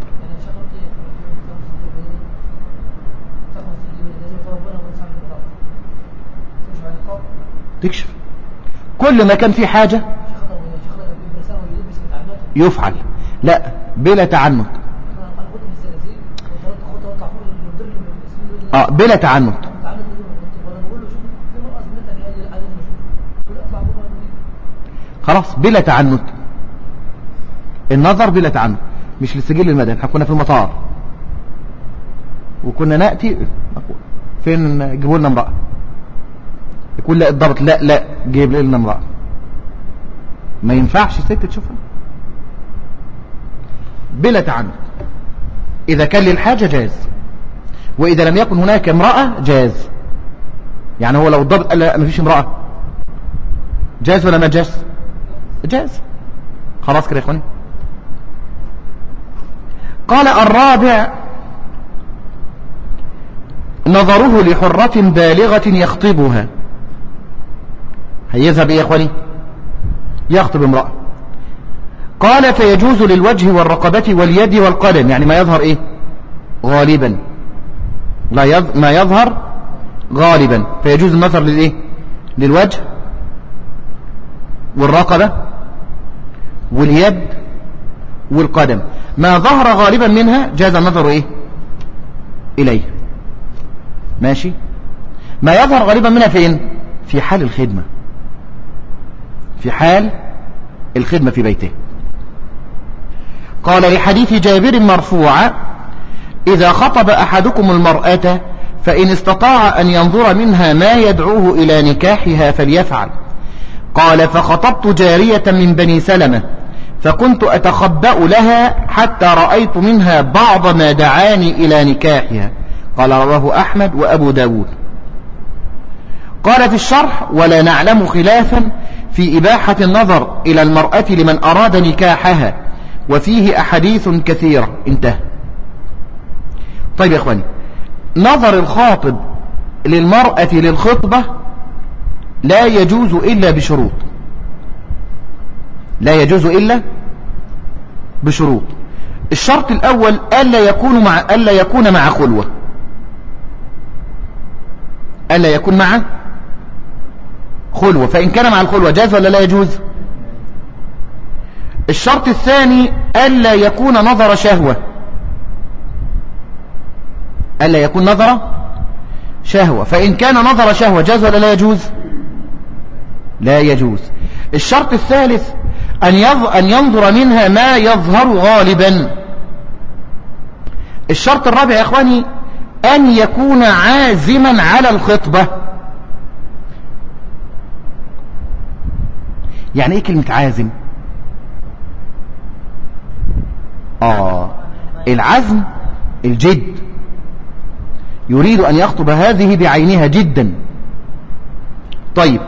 تكشف. كل ما كان في حاجة يفعل. لا بلا تعنت. آه بلا تعنت. خلاص بلا تعنت. النظر بلا تعنت. مش للسجل المدني إحنا كنا في المطار. وكنا نأتي فين جيبوا لنا امرأة؟ يقول لا الضبط لا لا جيب لنا امرأة. ما ينفعش ست تشوفها. بلا تعنت. إذا كان للحاجة جاز. وإذا لم يكن هناك امرأة جاز. يعني هو لو الضبط قال لا ما فيش امرأة. جاز ولا ما جاز؟ جاز خلاص كده يا إخواني. قال الرابع نظره لحرة بالغة يخطبها. هيذهب إيه يا إخواني؟ يخطب امرأة. قال فيجوز للوجه والرقبة واليد والقدم يعني ما يظهر إيه؟ غالبا. لا يظ... ما يظهر غالبا. فيجوز النظر للإيه؟ للوجه والرقبة واليد والقدم. ما ظهر غالبا منها جاز النظر إيه؟ إليه. ماشي؟ ما يظهر غالبا منها فين في حال الخدمة. في حال الخدمة في بيته. قال لحديث جابر مرفوعا إذا خطب أحدكم المرأة فإن استطاع أن ينظر منها ما يدعوه إلى نكاحها فليفعل. قال فخطبت جارية من بني سلمة فكنت أتخبأ لها حتى رأيت منها بعض ما دعاني إلى نكاحها. قال رواه أحمد وأبو داود. قال في الشرح ولا نعلم خلافا في إباحة النظر إلى المرأة لمن أراد نكاحها وفيه أحاديث كثيرة. انتهى. طيب يا أخواني نظر الخاطب للمرأة للخطبة لا يجوز إلا بشروط. لا يجوز إلا بشروط. الشرط الأول ألا يكون مع ألا يكون مع خلوة. ألا يكون مع خلوة. فإن كان مع الخلوة جاز ولا لا يجوز؟ الشرط الثاني ألا يكون نظر شهوة. ألا يكون نظر شهوة. فإن كان نظر شهوة جاز ولا لا يجوز؟ لا يجوز. الشرط الثالث أن, أن ينظر منها ما يظهر غالبا. الشرط الرابع يا إخواني أن يكون عازما على الخطبة. يعني إيه كلمة عازم؟ آه العزم الجد. يريد أن يخطب هذه بعينها جدا. طيب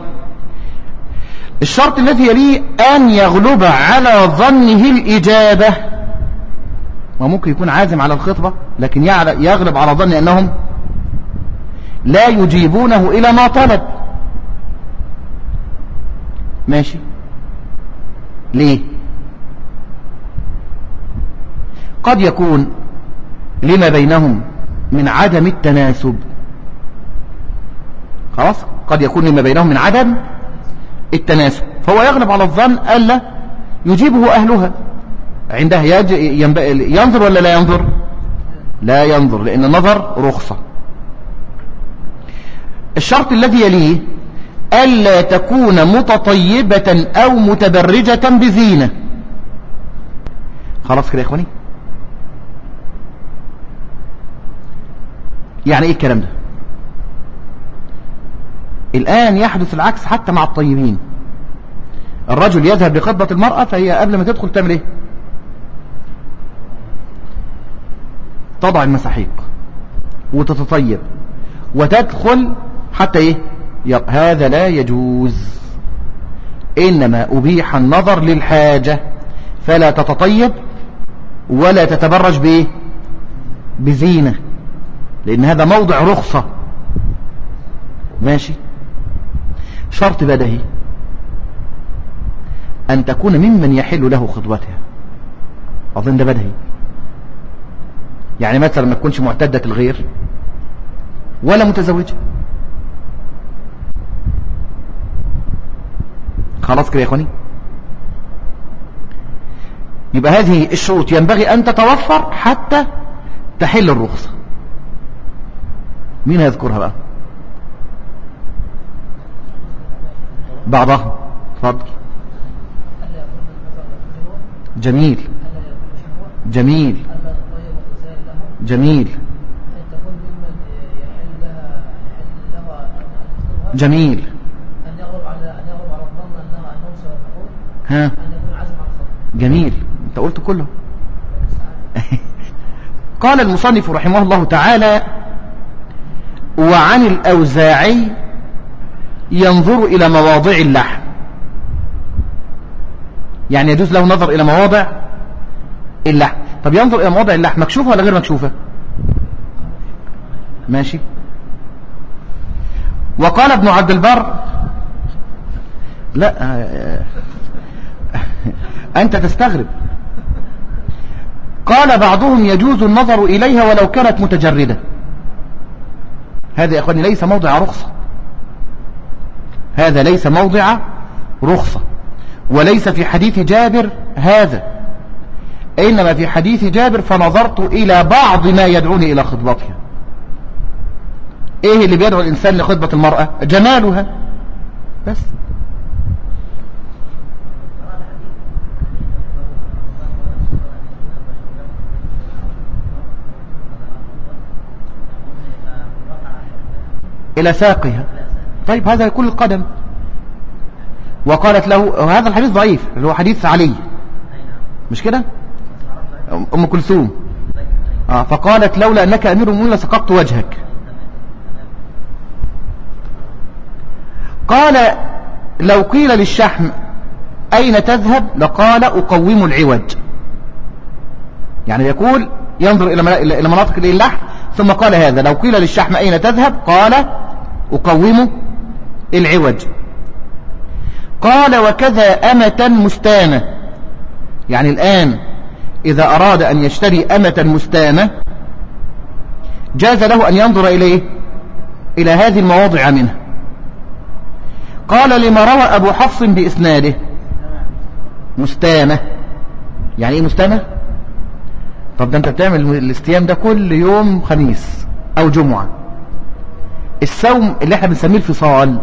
الشرط الذي يليه أن يغلب على ظنه الإجابة. وممكن يكون عازم على الخطبة لكن يغلب على ظن أنهم لا يجيبونه إلى ما طلب. ماشي. ليه؟ قد يكون لما بينهم من عدم التناسب. خلاص؟ قد يكون لما بينهم من عدم التناسب. فهو يغلب على الظن ألا يجيبه أهلها. عندها ينظر ولا لا ينظر؟ لا ينظر لأن النظر رخصة. الشرط الذي يليه ألا تكون متطيبة أو متبرجة بزينة. خلاص كده يا إخواني؟ يعني إيه الكلام ده؟ الآن يحدث العكس حتى مع الطيبين. الرجل يذهب لخطبة المرأة فهي قبل ما تدخل تعمل إيه؟ تضع المساحيق وتتطيب وتدخل حتى إيه؟ هذا لا يجوز. إنما أبيح النظر للحاجة. فلا تتطيب ولا تتبرج بإيه؟ بزينة. لأن هذا موضع رخصة. ماشي؟ شرط بدهي. أن تكون ممن يحل له خطبتها. أظن ده بدهي. يعني مثلا ما تكونش معتدة الغير ولا متزوجة. خلاص كده يا إخواني؟ يبقى هذه الشروط ينبغي أن تتوفر حتى تحل الرخصة. مين هيذكرها بقى؟ بعضها. تفضل جميل. جميل. جميل. جميل. ها؟ جميل. انت قلت كله. قال المصنف رحمه الله تعالى وعن الأوزاعي ينظر إلى مواضع اللحم. يعني يجوز له نظر إلى مواضع اللحم. طب ينظر إلى مواضع اللحم مكشوفة ولا غير مكشوفة؟ ماشي. وقال ابن عبد البر لا أنت تستغرب. قال بعضهم يجوز النظر إليها ولو كانت متجردة. هذا يا أخواني ليس موضع رخصة. هذا ليس موضع رخصة وليس في حديث جابر هذا إنما في حديث جابر فنظرت إلى بعض ما يدعوني إلى خطبتها. إيه اللي بيدعو الإنسان لخطبة المرأة؟ جمالها. بس. إلى ساقها. طيب هذا يكون القدم. وقالت له هذا الحديث ضعيف اللي هو حديث علي. مش كده؟ أم كلثوم. آه فقالت لولا أنك أمير المؤمنين لسقطت وجهك. قال لو قيل للشحم أين تذهب؟ لقال أقوم العوج. يعني يقول ينظر إلى مناطق اللحم ثم قال هذا لو قيل للشحم أين تذهب؟ قال أقوم العوج. قال وكذا أمة مستانة. يعني الآن إذا أراد أن يشتري أمة مستانة جاز له أن ينظر إليه إلى هذه المواضع منها قال لما روى أبو حفص بإسناده. مستانة. يعني إيه مستانة؟ طب ده أنت بتعمل الاستيام ده كل يوم خميس أو جمعة. السوم اللي إحنا بنسميه الفصال.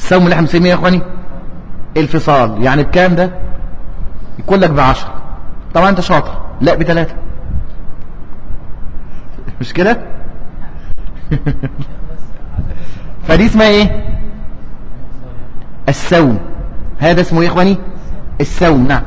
السوم اللي إحنا بنسميه يا إخواني؟ الفصال. يعني بكام ده؟ يكون لك بعشرة. طبعا أنت شاطر. لا بثلاثة. مش كده؟ فدي اسمها إيه؟ السوم هذا اسمه إيه يا إخواني؟ السوم نعم.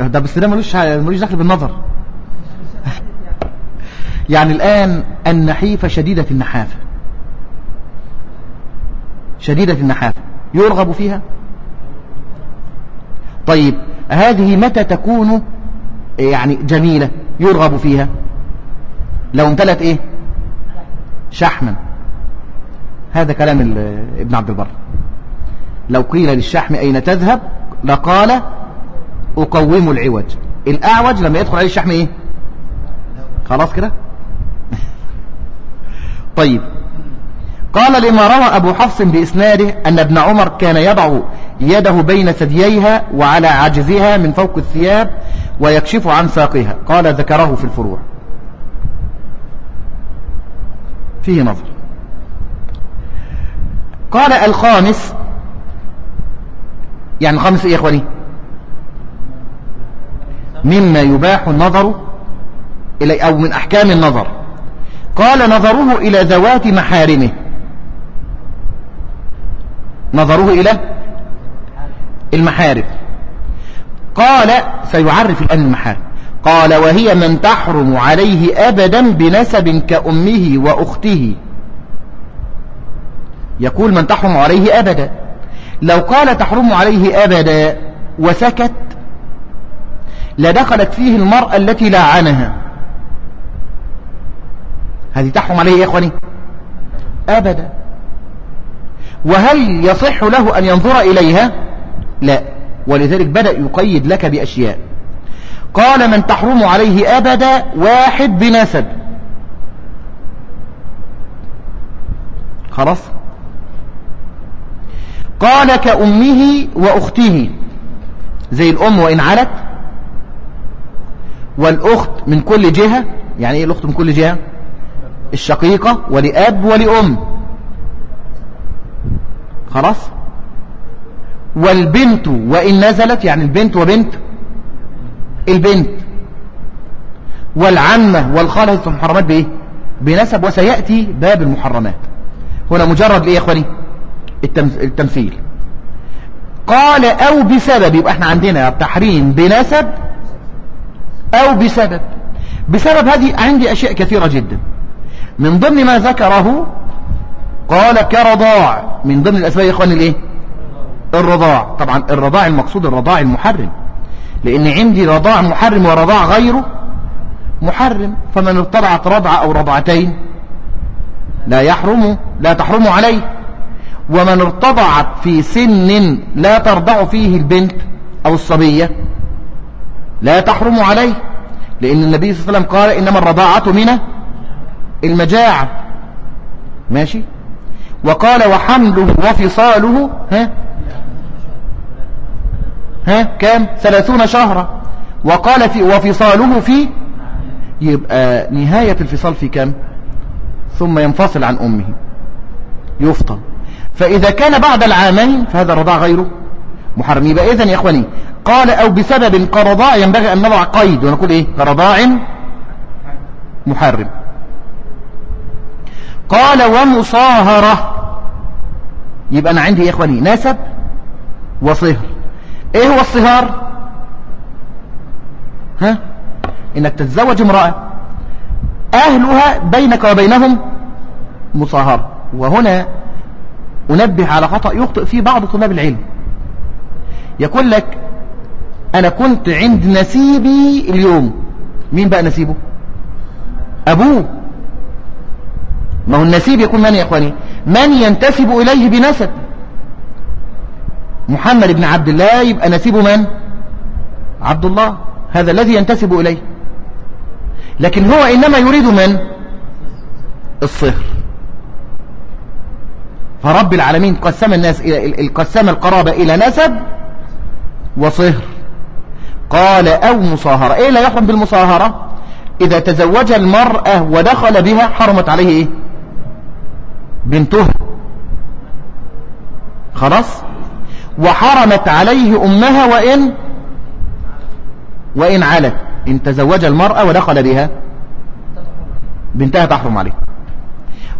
ده بس ده ملوش ملوش دخل بالنظر. يعني الآن النحيفة شديدة النحافة. شديدة النحافة. يرغب فيها؟ طيب هذه متى تكون يعني جميلة؟ يرغب فيها؟ لو امتلت إيه؟ شحما. هذا كلام ابن عبد البر. لو قيل للشحم أين تذهب؟ لقال أقوم العوج. الأعوج لما يدخل عليه الشحم إيه؟ خلاص كده؟ طيب. قال لما روى أبو حفص بإسناده أن ابن عمر كان يضع يده بين ثدييها وعلى عجزها من فوق الثياب ويكشف عن ساقها قال ذكره في الفروع. فيه نظر. قال الخامس يعني الخامس إيه يا إخواني؟ مما يباح النظر إليه أو من أحكام النظر. قال نظره إلى ذوات محارمه. نظره إلى المحارم. قال سيعرف الآن المحارم. قال وهي من تحرم عليه أبدا بنسب كأمه وأخته. يقول من تحرم عليه أبدا. لو قال تحرم عليه أبدا وسكت لدخلت فيه المرأة التي لعنها هذه تحرم عليه يا إخواني؟ أبدا. وهل يصح له أن ينظر إليها؟ لا. ولذلك بدأ يقيد لك بأشياء. قال من تحرم عليه أبدا واحد بنسب. خلاص؟ قال كأمه وأخته. زي الأم وإن علت والأخت من كل جهة يعني إيه الأخت من كل جهة؟ الشقيقة ولأب ولأم. خلاص؟ والبنت وإن نزلت يعني البنت وبنت البنت. والعمة والخالة في المحرمات بإيه؟ بنسب وسيأتي باب المحرمات. هنا مجرد إيه يا أخواني؟ التمثيل. قال أو بسبب يبقى إحنا عندنا تحريم بنسب أو بسبب. بسبب هذه عندي أشياء كثيرة جدا. من ضمن ما ذكره قال كرضاع. من ضمن الأسباب يا إخواني الإيه؟ الرضاع. طبعا الرضاع المقصود الرضاع المحرم. لأن عندي رضاع محرم ورضاع غيره محرم. فمن ارتضعت رضعة أو رضعتين لا يحرم لا تحرم عليه. ومن ارتضعت في سن لا ترضع فيه البنت أو الصبية لا تحرم عليه. لأن النبي صلى الله عليه وسلم قال إنما الرضاعة من المجاعة. ماشي؟ وقال وحمله وفصاله ها؟ ها؟ كام؟ ثلاثون شهرا. وقال في وفصاله في يبقى نهاية الفصال في كم ثم ينفصل عن أمه. يفطر فإذا كان بعد العامين فهذا الرضاع غيره. محرم. يبقى إذن يا إخواني قال أو بسبب كرضاع ينبغي أن نضع قيد ونقول إيه؟ كرضاع محرم. قال ومصاهرة. يبقى أنا عندي يا إخواني نسب وصهر. إيه هو الصهار؟ ها؟ إنك تتزوج امرأة. أهلها بينك وبينهم مصاهرة. وهنا أنبه على خطأ يخطئ فيه بعض طلاب العلم. يقول لك أنا كنت عند نسيبي اليوم. مين بقى نسيبه؟ أبوه. ما هو النسيب يكون من يا إخواني؟ من ينتسب إليه بنسب. محمد بن عبد الله يبقى نسيبه من؟ عبد الله. هذا الذي ينتسب إليه. لكن هو إنما يريد من؟ الصهر. فرب العالمين قسم الناس إلى قسم القرابة إلى نسب وصهر. قال أو مصاهرة. إيه لا يحرم بالمصاهرة؟ إذا تزوج المرأة ودخل بها حرمت عليه إيه؟ بنتها خلاص؟ وحرمت عليه أمها وإن؟ وإن علت. إن تزوج المرأة ودخل بها بنتها تحرم عليه.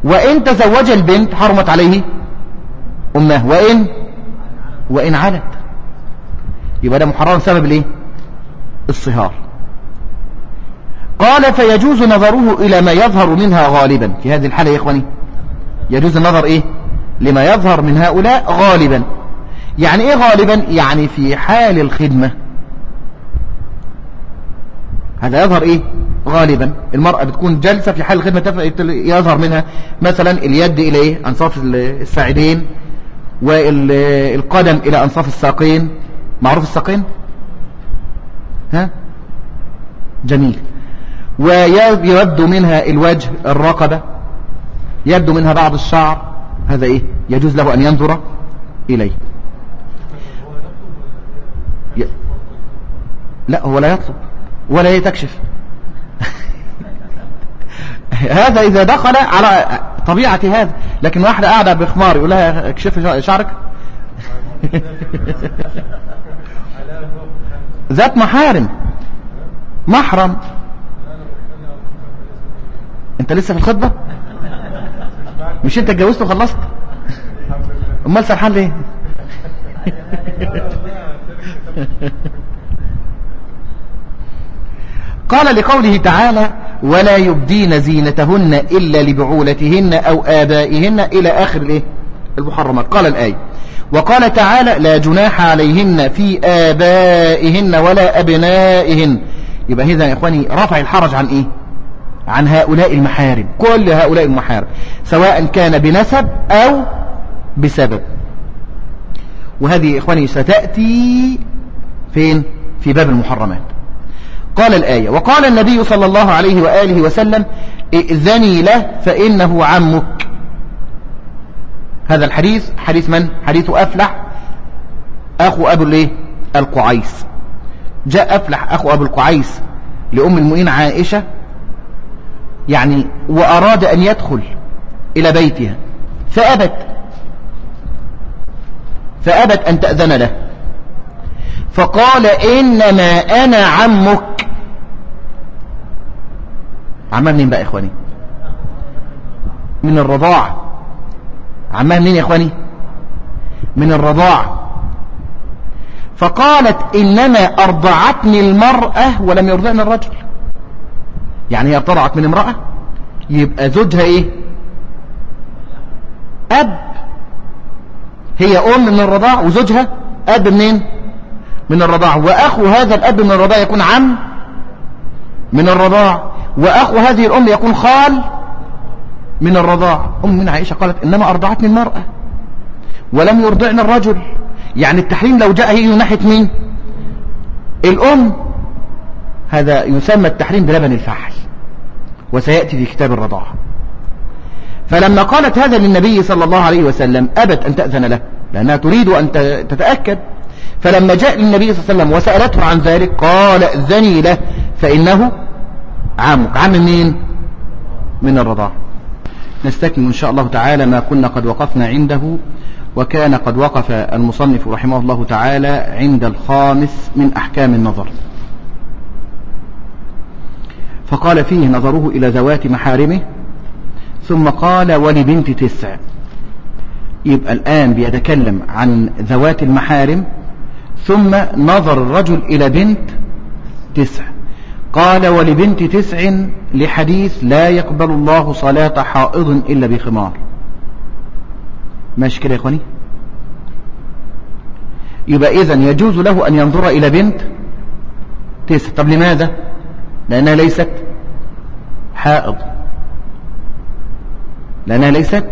وإن تزوج البنت حرمت عليه أمه وإن؟ وإن علت. يبقى ده محرم. سبب ليه؟ الصهار. قال فيجوز نظره إلى ما يظهر منها غالبا. في هذه الحالة يا إخواني يجوز النظر إيه؟ لما يظهر من هؤلاء غالبا. يعني إيه غالبا؟ يعني في حال الخدمة. هذا يظهر إيه؟ غالبا. المرأة بتكون جالسة في حال الخدمة يظهر منها مثلا اليد إلى إيه أنصاف الساعدين والقدم إلى أنصاف الساقين. معروف الساقين؟ ها؟ جميل. ويبدو منها الوجه الرقبة. يبدو منها بعض الشعر. هذا إيه؟ يجوز له أن ينظر إليه. ي... لا هو لا يطلب. ولا يتكشف. هذا إذا دخل على طبيعة هذا. لكن واحدة قاعدة بخمار يقول لها اكشف شعرك. ذات محارم. محرم. انت لسه في الخطبة؟ مش انت اتجوزت وخلصت؟ امال سرحان ليه؟ قال لقوله تعالى ولا يبدين زينتهن إلا لبعولتهن أو آبائهن إلى آخر الإيه؟ المحرمات. قال الآية وقال تعالى لا جناح عليهن في آبائهن ولا أبنائهن. يبقى هذا يا إخواني رفع الحرج عن إيه؟ عن هؤلاء المحارم كل هؤلاء المحارم سواء كان بنسب أو بسبب. وهذه يا إخواني ستأتي فين؟ في باب المحرمات. قال الآية وقال النبي صلى الله عليه وآله وسلم ائذني له فإنه عمك. هذا الحديث حديث من؟ حديث أفلح أخو أبو الإيه؟ القعيس. جاء أفلح أخو أبو القعيس لأم المؤمنين عائشة يعني وأراد أن يدخل إلى بيتها فأبت فأبت أن تأذن له. فقال إنما أنا عمك. عمها منين بقى إخواني؟ من الرضاع عمها منين يا إخواني؟ من الرضاع. فقالت إنما أرضعتني المرأة ولم يرضعني الرجل. يعني هي ارتضعت من امرأة يبقى زوجها إيه؟ أب. هي أم من الرضاع وزوجها أب منين؟ من الرضاع. وأخو هذا الأب من الرضاع يكون عم من الرضاع. وأخو هذه الأم يكون خال. من الرضاع. أم من عائشة قالت إنما أرضعتني المرأة ولم يرضعن الرجل. يعني التحريم لو جاء هي ناحية مين؟ الأم. هذا يسمى التحريم بلبن الفحل وسيأتي في كتاب الرضاعة فلما قالت هذا للنبي صلى الله عليه وسلم أبت أن تأذن له لأنها تريد أن تتأكد. فلما جاء للنبي صلى الله عليه وسلم وسألته عن ذلك قال ائذني له فإنه عمك عم مين؟ من الرضاعة نستكمل إن شاء الله تعالى ما كنا قد وقفنا عنده وكان قد وقف المصنف رحمه الله تعالى عند الخامس من أحكام النظر. فقال فيه نظره إلى ذوات محارمه ثم قال ولبنت تسع. يبقى الآن بيتكلم عن ذوات المحارم ثم نظر الرجل إلى بنت تسع. قال ولبنت تسع لحديث لا يقبل الله صلاة حائض إلا بخمار. ماشي كده يا إخواني؟ يبقى إذن يجوز له أن ينظر إلى بنت تسع. طب لماذا؟ لأنها ليست حائض. لأنها ليست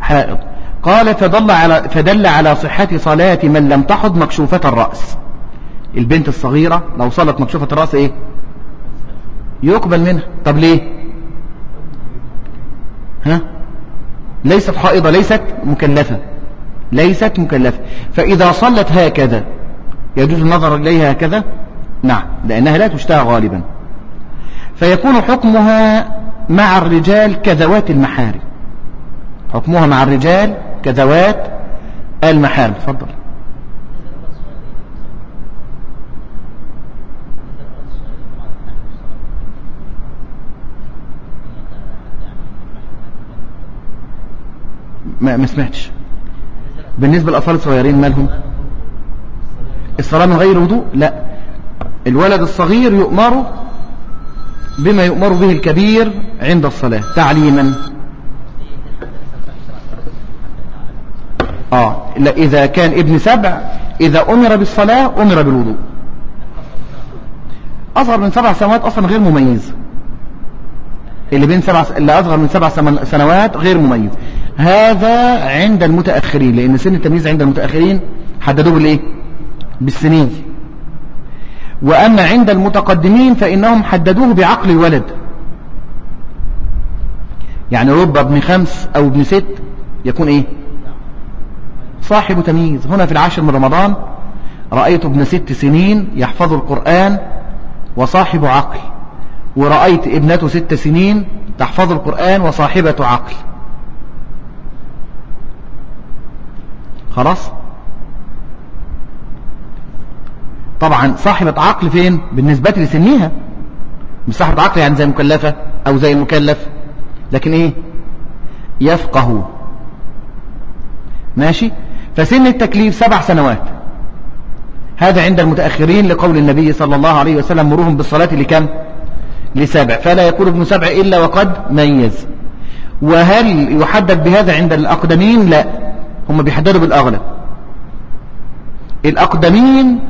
حائض. قال فدل على, فدل على صحة صلاة من لم تحض مكشوفة الرأس. البنت الصغيرة لو صلت مكشوفة الرأس إيه؟ يقبل منها. طب ليه؟ ها؟ ليست حائضة ليست مكلفة. ليست مكلفة. فإذا صلت هكذا يجوز النظر إليها هكذا؟ نعم لأنها لا تشتهى غالبا. فيكون حكمها مع الرجال كذوات المحارم. حكمها مع الرجال كذوات المحارم. تفضل. ما, ما سمعتش. بالنسبة للأطفال الصغيرين مالهم؟ الصلاة من غير وضوء؟ لا. الولد الصغير يؤمر بما يؤمر به الكبير عند الصلاة تعليما. آه. لا إذا كان ابن سبع إذا أمر بالصلاة أمر بالوضوء. أصغر من سبع سنوات أصلا غير مميز. اللي بين سبع اللي أصغر من سبع سنوات غير مميز. هذا عند المتأخرين لأن سن التمييز عند المتأخرين حددوه بالإيه؟ بالسنين. وأما عند المتقدمين فإنهم حددوه بعقل الولد. يعني رب ابن خمس أو ابن ست يكون إيه؟ صاحب تمييز. هنا في العاشر من رمضان رأيت ابن ست سنين يحفظ القرآن وصاحب عقل ورأيت ابنته ست سنين تحفظ القرآن وصاحبة عقل. خلاص؟ طبعا صاحبة عقل فين؟ بالنسبة لسنها مش صاحبة عقل يعني زي مكلفة أو زي المكلف. لكن إيه؟ يفقه. ماشي؟ فسن التكليف سبع سنوات. هذا عند المتأخرين لقول النبي صلى الله عليه وسلم مروهم بالصلاة لكم؟ لسبع. فلا يكون ابن سبع إلا وقد ميز. وهل يحدد بهذا عند الأقدمين؟ لا. هم بيحددوا بالأغلب الأقدمين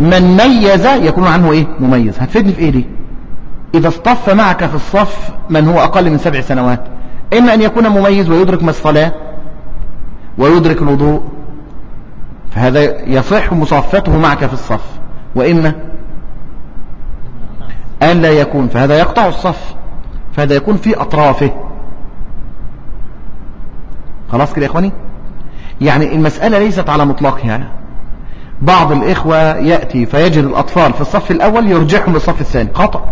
من ميز يكون عنه إيه؟ مميز. هتفيدني في إيه دي؟ إذا اصطف معك في الصف من هو أقل من سبع سنوات. إما أن يكون مميز ويدرك ما الصلاة ويدرك الوضوء فهذا يصح مصافته معك في الصف. وإما أن لا يكون فهذا يقطع الصف فهذا يكون في أطرافه. خلاص كده يا إخواني؟ يعني المسألة ليست على مطلقها بعض الإخوة يأتي فيجد الأطفال في الصف الأول يرجعهم للصف الثاني. خطأ.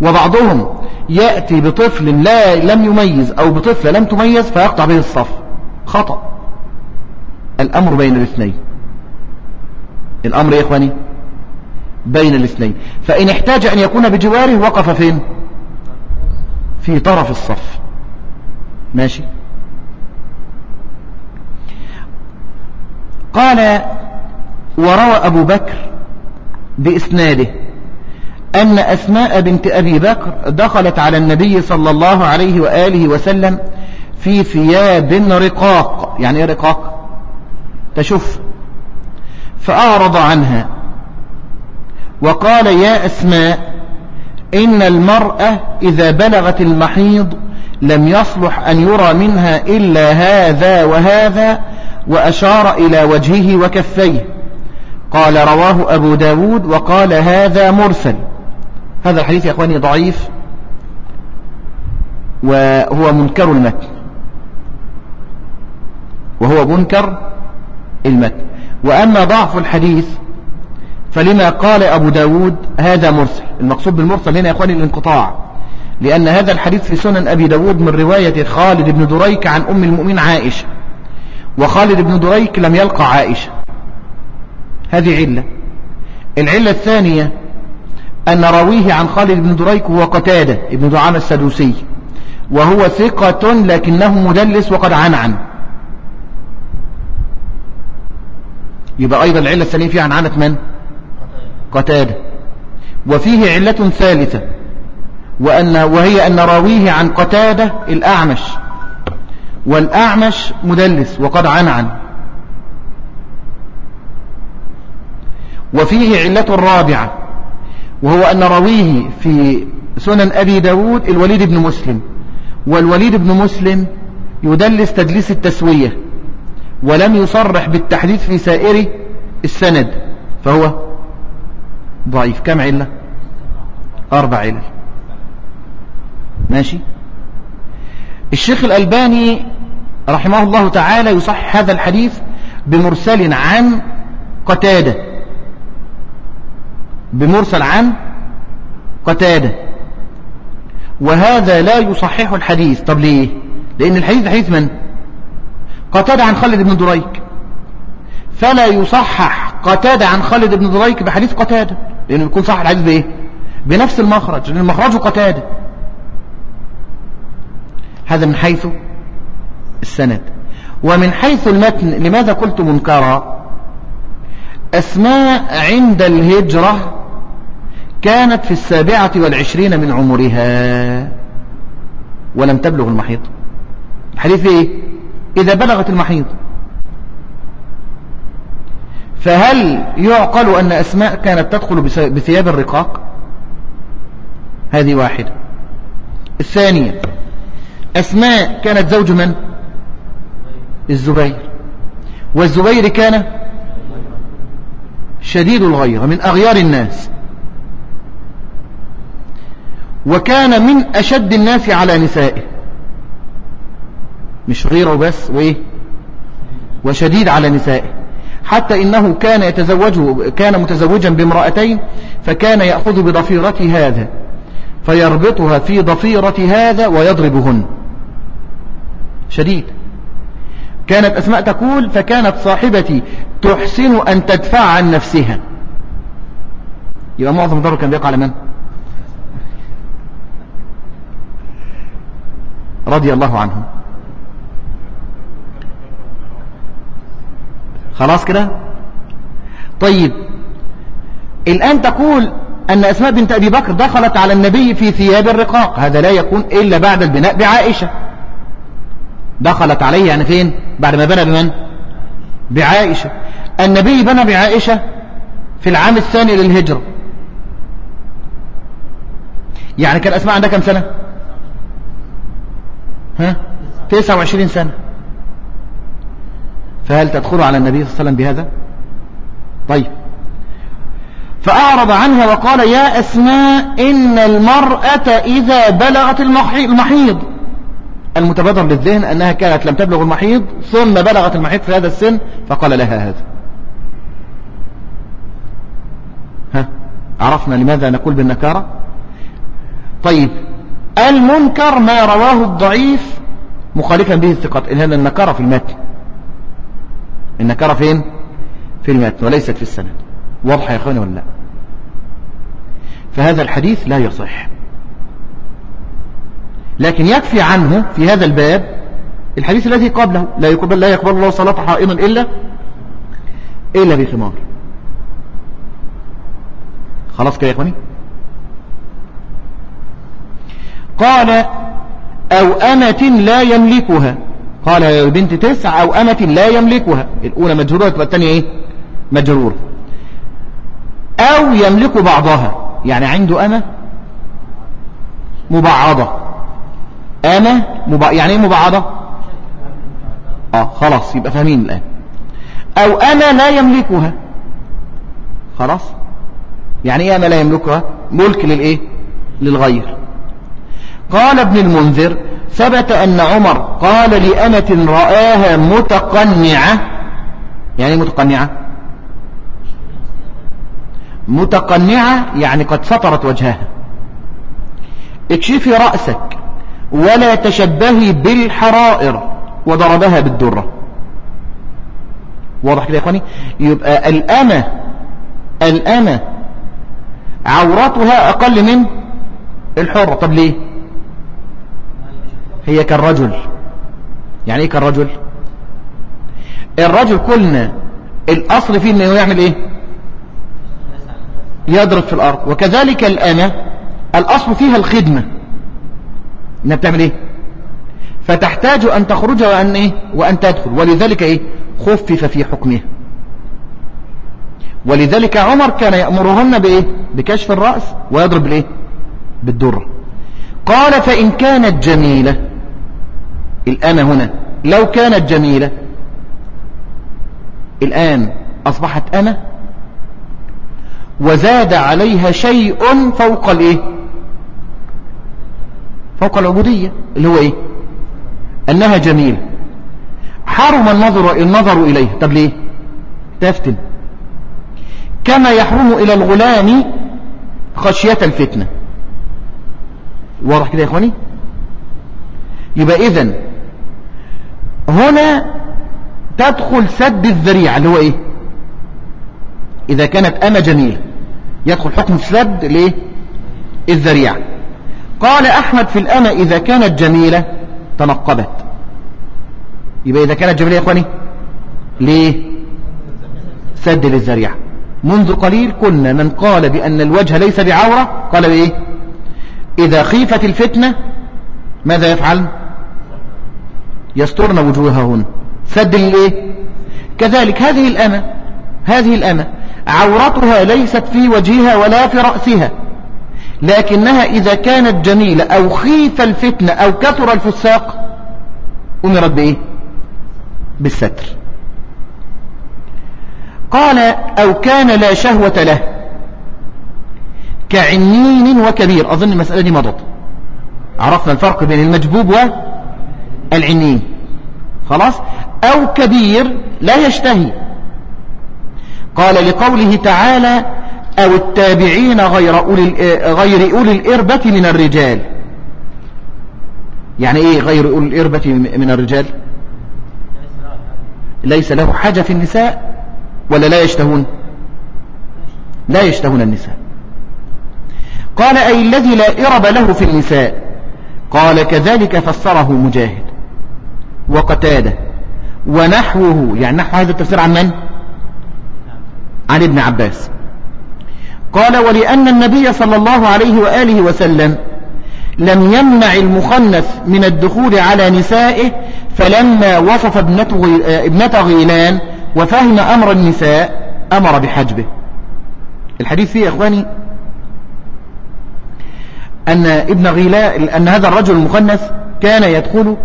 وبعضهم يأتي بطفل لا لم يميز أو بطفلة لم تميز فيقطع به الصف. خطأ. الأمر بين الاثنين. الأمر يا إخواني بين الاثنين. فإن احتاج أن يكون بجواره وقف فين؟ في طرف الصف. ماشي؟ قال وروى أبو بكر بإسناده أن أسماء بنت أبي بكر دخلت على النبي صلى الله عليه وآله وسلم في ثياب رقاق يعني إيه رقاق؟ تشوف. فأعرض عنها. وقال يا أسماء إن المرأة إذا بلغت المحيض لم يصلح أن يرى منها إلا هذا وهذا وأشار إلى وجهه وكفيه. قال رواه أبو داود وقال هذا مرسل. هذا الحديث يا أخواني ضعيف وهو منكر المتن. وهو منكر المتن. وأما ضعف الحديث فلما قال أبو داود هذا مرسل. المقصود بالمرسل هنا يا أخواني الانقطاع. لأن هذا الحديث في سنن أبي داود من رواية خالد بن دريك عن أم المؤمن عائشة. وخالد بن دريك لم يلقى عائشة. هذه علة. العلة الثانية أن راويه عن خالد بن دريك هو قتادة ابن دعامة السدوسي وهو ثقة لكنه مدلس وقد عنعن. يبقى أيضا العلة الثانية فيها عنعنة من؟ قتادة. وفيه علة ثالثة وأن وهي أن راويه عن قتادة الأعمش. والأعمش مدلس وقد عنعن. وفيه علة رابعة وهو أن راويه في سنن أبي داود الوليد بن مسلم والوليد بن مسلم يدلس تدليس التسوية ولم يصرح بالتحديث في سائر السند فهو ضعيف. كم علة؟ أربع علل. ماشي؟ الشيخ الألباني رحمه الله تعالى يصحح هذا الحديث بمرسل عن قتادة. بمرسل عن قتادة. وهذا لا يصحح الحديث. طب ليه؟ لأن الحديث حديث من؟ قتادة عن خالد بن دريك. فلا يصحح قتادة عن خالد بن دريك بحديث قتادة. لأنه يكون صح الحديث بإيه؟ بنفس المخرج. لأن المخرج قتادة. هذا من حيث السند. ومن حيث المتن لماذا قلت منكرا؟ أسماء عند الهجرة كانت في السابعة والعشرين من عمرها ولم تبلغ المحيط. الحديث إيه؟ إذا بلغت المحيط. فهل يعقل أن أسماء كانت تدخل بثياب الرقاق؟ هذه واحدة. الثانية أسماء كانت زوج من؟ الزبير. والزبير كان شديد الغيرة من أغيار الناس. وكان من أشد الناس على نسائه. مش غيره بس وإيه؟ وشديد على نسائه. حتى إنه كان يتزوج كان متزوجا بامرأتين فكان يأخذ بضفيرة هذا فيربطها في ضفيرة هذا ويضربهن. شديد. كانت أسماء تقول فكانت صاحبتي تحسن أن تدفع عن نفسها. يبقى معظم الضرر كان بيقع على من؟ رضي الله عنهم خلاص كده؟ طيب. الآن تقول أن أسماء بنت أبي بكر دخلت على النبي في ثياب الرقاق. هذا لا يكون إلا بعد البناء بعائشة. دخلت عليه يعني فين؟ بعد ما بنى بمن؟ بعائشة. النبي بنى بعائشة في العام الثاني للهجرة. يعني كان أسماء عندها كم سنة؟ ها؟ 29 سنة. فهل تدخل على النبي صلى الله عليه وسلم بهذا؟ طيب. فأعرض عنها وقال يا أسماء إن المرأة إذا بلغت المحيض المتبادر للذهن أنها كانت لم تبلغ المحيض ثم بلغت المحيض في هذا السن فقال لها هذا. ها عرفنا لماذا نقول بالنكارة؟ طيب المنكر ما رواه الضعيف مخالفا به الثقات إن هذا النكارة في المتن النكارة فين؟ في المتن وليست في السند. واضح يا إخواني ولا لا؟ فهذا الحديث لا يصح. لكن يكفي عنه في هذا الباب الحديث الذي قبله. لا يقبل لا يقبل الله صلاة حائما إلا إلا بخمار خلاص كده يا إخواني؟ قال أو أمة لا يملكها. قال يا بنت تسع أو أمة لا يملكها. الأولى مجرورة تبقى الثانية إيه؟ مجرورة. أو يملك بعضها. يعني عنده أمة مبعضة. أنا مبع... يعني إيه مبعضة آه خلاص يبقى فاهمين الآن. أو أنا لا يملكها. خلاص؟ يعني إيه أنا لا يملكها؟ ملك للإيه؟ للغير. قال ابن المنذر ثبت أن عمر قال لأمة رآها متقنعة. يعني متقنعة؟ متقنعة يعني قد سطرت وجهها. اكشفي رأسك. ولا تشبهي بالحرائر. وضربها بالدرة. واضح كده يا إخواني؟ يبقى الأمة الأمة عورتها أقل من الحرة طب ليه؟ هي كالرجل. يعني إيه كالرجل؟ الرجل كلنا الأصل فيه إنه يعمل إيه؟ يضرب في الأرض. وكذلك الأمة الأصل فيها الخدمة. إنها بتعمل إيه؟ فتحتاج أن تخرج وأن, إيه؟ وأن تدخل. ولذلك إيه؟ خفف في حكمها. ولذلك عمر كان يأمرهن بإيه؟ بكشف الرأس ويضرب الإيه؟ بالدرة. قال فإن كانت جميلة. الآن هنا. لو كانت جميلة. الآن أصبحت أنا. وزاد عليها شيء فوق الإيه؟ فوق العبودية اللي هو إيه؟ أنها جميلة حرم النظر, النظر إليه. طب ليه؟ تفتن. كما يحرم إلى الغلام خشية الفتنة. واضح كده يا إخواني؟ يبقى إذن هنا تدخل سد الذريعة اللي هو إيه؟ إذا كانت أنا جميلة يدخل حكم السد ليه الذريعة. قال أحمد في الأمة إذا كانت جميلة تنقبت. يبقى إذا كانت جميلة يا إخواني ليه؟ سد للذريعة. منذ قليل كنا من قال بأن الوجه ليس بعورة قال بإيه؟ إذا خيفت الفتنة ماذا يفعل يسترن وجوههن. سد للإيه؟ كذلك هذه الأمة هذه الأمة عورتها ليست في وجهها ولا في رأسها. لكنها إذا كانت جميلة أو خيف الفتنة أو كثر الفساق أمرت بإيه؟ بالستر. قال أو كان لا شهوة له كعنين وكبير. أظن المسألة دي مضت. عرفنا الفرق بين المجبوب والعنين. خلاص؟ أو كبير لا يشتهي. قال لقوله تعالى أو التابعين غير أولي, غير أولي الإربة من الرجال. يعني إيه غير أولي الإربة من الرجال؟ ليس له حاجة في النساء ولا لا يشتهون؟ لا يشتهون النساء. قال أي الذي لا إرب له في النساء؟ قال كذلك فسره مجاهد وقتاده ونحوه يعني نحو هذا التفسير عن من؟ عن ابن عباس. قال ولأن النبي صلى الله عليه وآله وسلم لم يمنع المخنث من الدخول على نسائه فلما وصف ابنة غيلان وفهم أمر النساء أمر بحجبه. الحديث فيه يا إخواني أن ابن غيلان أن هذا الرجل المخنث كان يدخل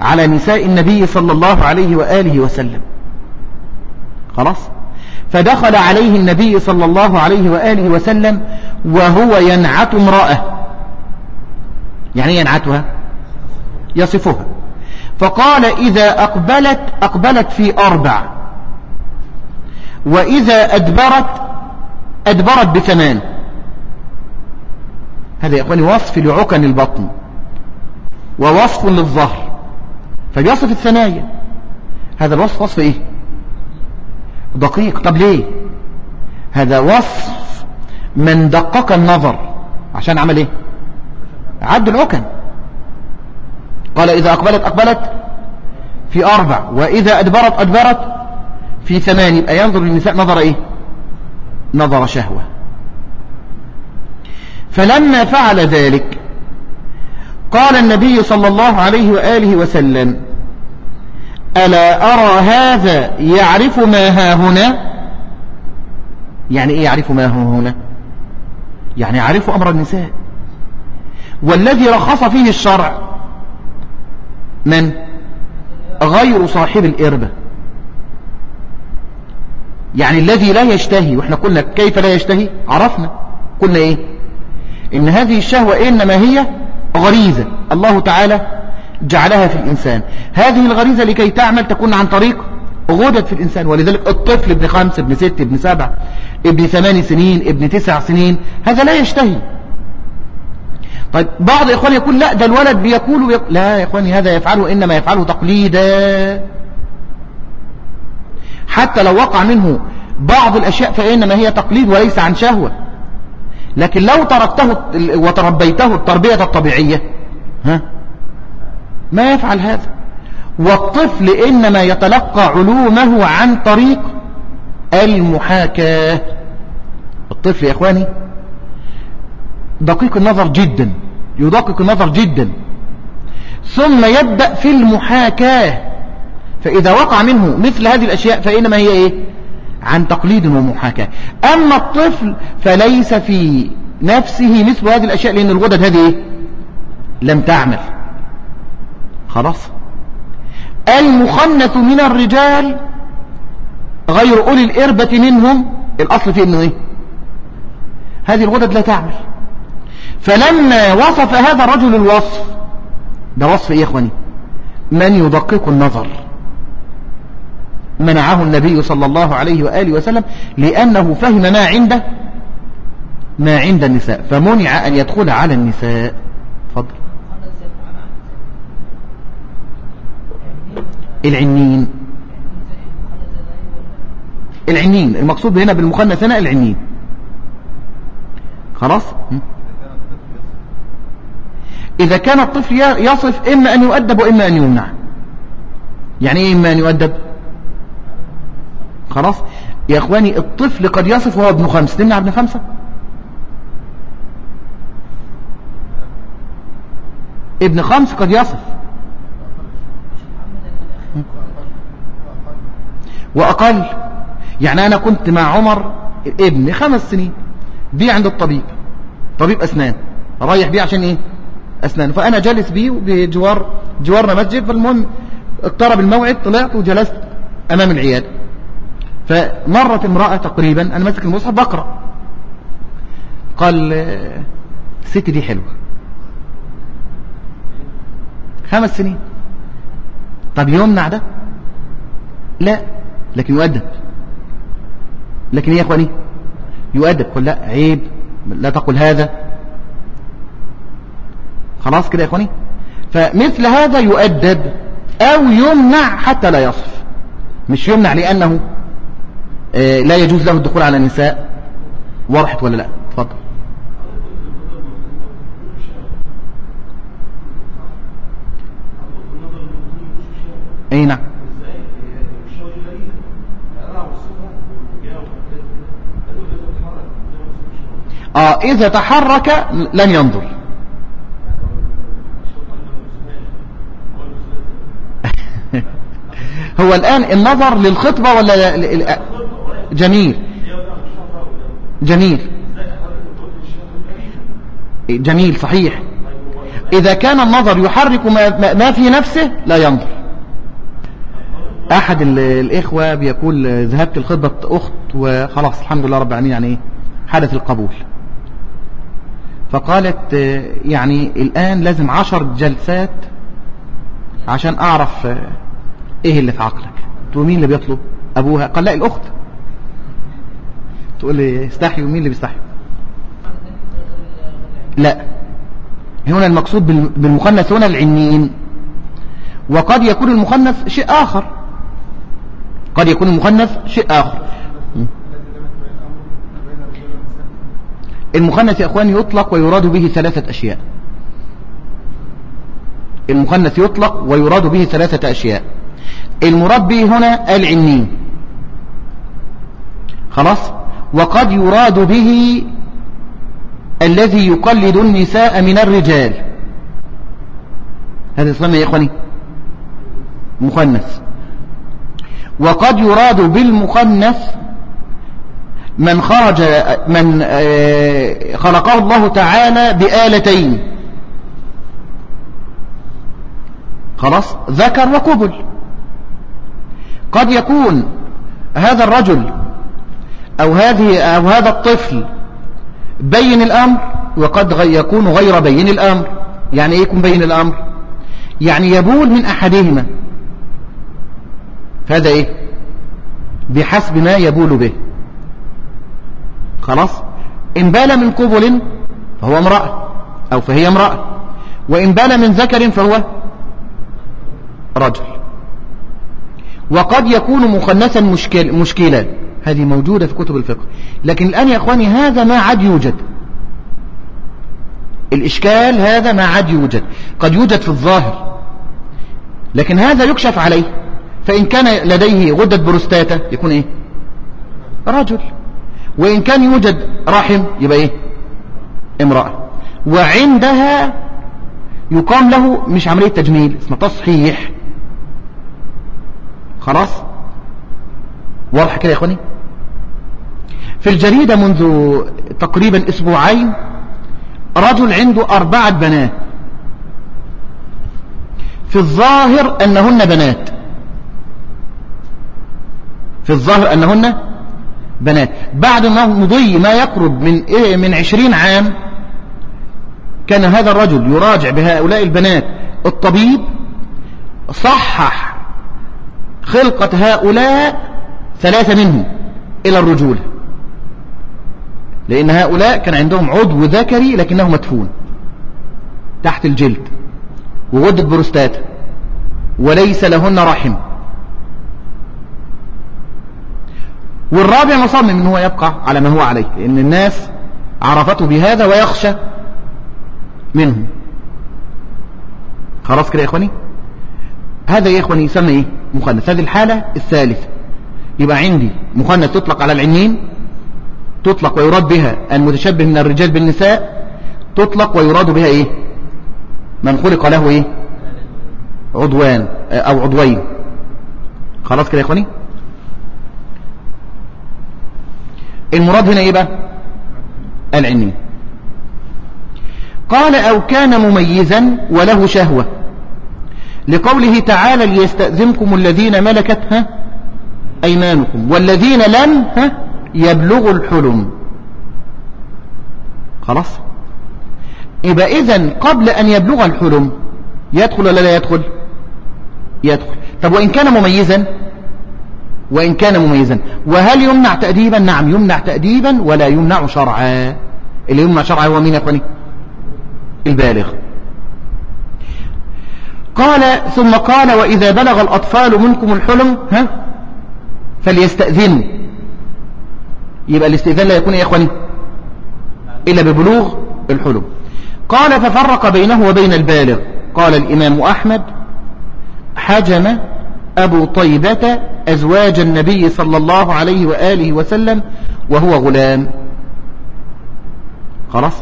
على نساء النبي صلى الله عليه وآله وسلم. خلاص؟ فدخل عليه النبي صلى الله عليه وآله وسلم وهو ينعت امرأة. يعني ينعتها؟ يصفها. فقال إذا أقبلت أقبلت في أربع. وإذا أدبرت أدبرت بثمان. هذا يا أخواني وصف لعكن البطن ووصف للظهر. فبيصف الثنايا. هذا الوصف وصف إيه؟ دقيق. طب ليه؟ هذا وصف من دقق النظر. عشان عمل إيه؟ عد العكن. قال إذا أقبلت أقبلت في أربع وإذا أدبرت أدبرت في ثمان يبقى ينظر للنساء نظر إيه؟ نظر شهوة. فلما فعل ذلك قال النبي صلى الله عليه وآله وسلم ألا أرى هذا يعرف ما ها هنا؟ يعني إيه يعرف ما ها هنا؟ يعني يعرف أمر النساء. والذي رخص فيه الشرع من؟ غير صاحب الإربة. يعني الذي لا يشتهي وإحنا قلنا كيف لا يشتهي؟ عرفنا. قلنا إيه؟ إن هذه الشهوة إنما هي غريزة. الله تعالى جعلها في الإنسان. هذه الغريزة لكي تعمل تكون عن طريق غدد في الإنسان. ولذلك الطفل ابن خمس ابن ست ابن سبع ابن ثمان سنين ابن تسع سنين هذا لا يشتهي. طيب بعض إخواني يقول لا ده الولد بيقول ويقول لا يا إخواني هذا يفعله إنما يفعله تقليدا. حتى لو وقع منه بعض الأشياء فإنما هي تقليد وليس عن شهوة. لكن لو تركته وتربيته التربية الطبيعية ها؟ ما يفعل هذا. والطفل إنما يتلقى علومه عن طريق المحاكاة. الطفل يا إخواني دقيق النظر جدا يدقق النظر جدا. ثم يبدأ في المحاكاة. فإذا وقع منه مثل هذه الأشياء فإنما هي إيه؟ عن تقليد ومحاكاة. أما الطفل فليس في نفسه مثل هذه الأشياء لأن الغدد هذه إيه؟ لم تعمل. خلاص. المخنث من الرجال غير أولي الإربة منهم الأصل فيه أنه إيه؟ هذه الغدد لا تعمل. فلما وصف هذا الرجل الوصف ده وصف إيه يا إخواني؟ من يدقق النظر. منعه النبي صلى الله عليه وآله وسلم لأنه فهم ما عنده ما عند النساء فمنع أن يدخل على النساء فضل العنين. العنين المقصود هنا بالمخنث هنا العنين. خلاص؟ إذا كان الطفل يصف إما أن يؤدب وإما أن يمنع. يعني إيه إما أن يؤدب؟ خلاص؟ يا إخواني الطفل قد يصف وهو ابن خمس. تمنع ابن خمسة؟ ابن خمس قد يصف. وأقل. يعني أنا كنت مع عمر ابن خمس سنين. بيه عند الطبيب. طبيب أسنان. رايح بيه عشان إيه؟ أسنان. فأنا جالس بيه بجوار جوارنا مسجد. فالمهم اقترب الموعد طلعت وجلست أمام العيادة. فمرت امرأة تقريبا أنا ماسك المصحف بقرأ. قال الست دي حلوة. خمس سنين. طب يمنع ده؟ لا. لكن يؤدب. لكن يا إخواني؟ يؤدب. قل لا عيب. لا تقل هذا. خلاص كده يا إخواني؟ فمثل هذا يؤدب أو يمنع حتى لا يصف. مش يمنع لأنه آه، لا يجوز له الدخول على النساء. وضحت ولا لا؟ اتفضل. أي نعم. آه اذا تحرك لن ينظر. هو الآن النظر للخطبة ولا جميل. جميل. جميل صحيح. إذا كان النظر يحرك ما في نفسه لا ينظر. أحد الإخوة بيقول ذهبت الخطبة أخت وخلاص الحمد لله رب العالمين يعني حدث القبول. فقالت يعني الآن لازم عشر جلسات عشان أعرف إيه اللي في عقلك. تقول مين اللي بيطلب؟ أبوها. قال لا الأخت. تقول لي استحي ومين اللي بيستحي؟ لا. هنا المقصود بالمخنث هنا العنين وقد يكون المخنث شيء آخر. قد يكون المخنث شيء آخر. المخنث يا أخواني يطلق ويراد به ثلاثة أشياء. المخنث يطلق ويراد به ثلاثة أشياء. المراد به هنا العنين. خلاص؟ وقد يراد به الذي يقلد النساء من الرجال. هذا اسمه يا إخواني؟ مخنث. وقد يراد بالمخنث من خرج من آه، خلقه الله تعالى بآلتين. خلاص؟ ذكر وقبل. قد يكون هذا الرجل أو هذه أو هذا الطفل بين الأمر وقد يكون غير بين الأمر. يعني إيه يكون بين الأمر؟ يعني يبول من أحدهما. هذا إيه؟ بحسب ما يبول به. خلاص؟ إن بال من قبل فهو امرأة أو فهي امرأة. وإن بال من ذكر فهو رجل. وقد يكون مخنثا مشكل مشكلا. هذه موجودة في كتب الفقه. لكن الآن يا أخواني هذا ما عاد يوجد. الإشكال هذا ما عاد يوجد. قد يوجد في الظاهر. لكن هذا يكشف عليه. فإن كان لديه غدة بروستاتا يكون إيه؟ رجل. وإن كان يوجد رحم يبقى إيه؟ امرأة. وعندها يقام له مش عملية تجميل اسمه تصحيح. خلاص؟ واضح كده يا إخواني؟ في الجريدة منذ تقريبا أسبوعين رجل عنده أربعة بنات. في الظاهر أنهن بنات. في الظاهر أنهن بنات. بعد ما مضي ما يقرب من إيه من عشرين عام كان هذا الرجل يراجع بهؤلاء البنات. الطبيب صحح خلقة هؤلاء ثلاثة منهم إلى الرجولة لأن هؤلاء كان عندهم عضو ذكري لكنه مدفون تحت الجلد وغدة بروستاتا وليس لهن رحم. والرابع مصمم إن هو يبقى على ما هو عليه لأن الناس عرفته بهذا ويخشى منهم خلاص كده يا إخواني؟ هذا يا إخواني يسمى إيه؟ مخنث. هذه الحالة الثالثة. يبقى عندي مخنث تطلق على العنين تطلق ويراد بها المتشبه من الرجال بالنساء تطلق ويراد بها إيه؟ من خلق له إيه؟ عضوان أو عضوين. خلاص كده يا إخواني؟ المراد هنا إيه بقى؟ العنين قال أو كان مميزا وله شهوة. لقوله تعالى ليستأذنكم الذين ملكت ها؟ أيمانكم. والذين لم ها؟ يبلغوا الحلم. خلاص؟ يبقى إذن قبل أن يبلغ الحلم يدخل ولا لا يدخل؟ يدخل. طب وإن كان مميزا؟ وإن كان مميزا. وهل يمنع تأديبا؟ نعم يمنع تأديبا ولا يمنع شرعا. اللي يمنع شرعا هو مين يا أخواني؟ البالغ. قال ثم قال وإذا بلغ الأطفال منكم الحلم ها؟ فليستأذنوا يبقى الاستئذان لا يكون يا إخواني إلا ببلوغ الحلم. قال ففرق بينه وبين البالغ. قال الإمام أحمد حجم أبو طيبة أزواج النبي صلى الله عليه وآله وسلم وهو غلام. خلاص؟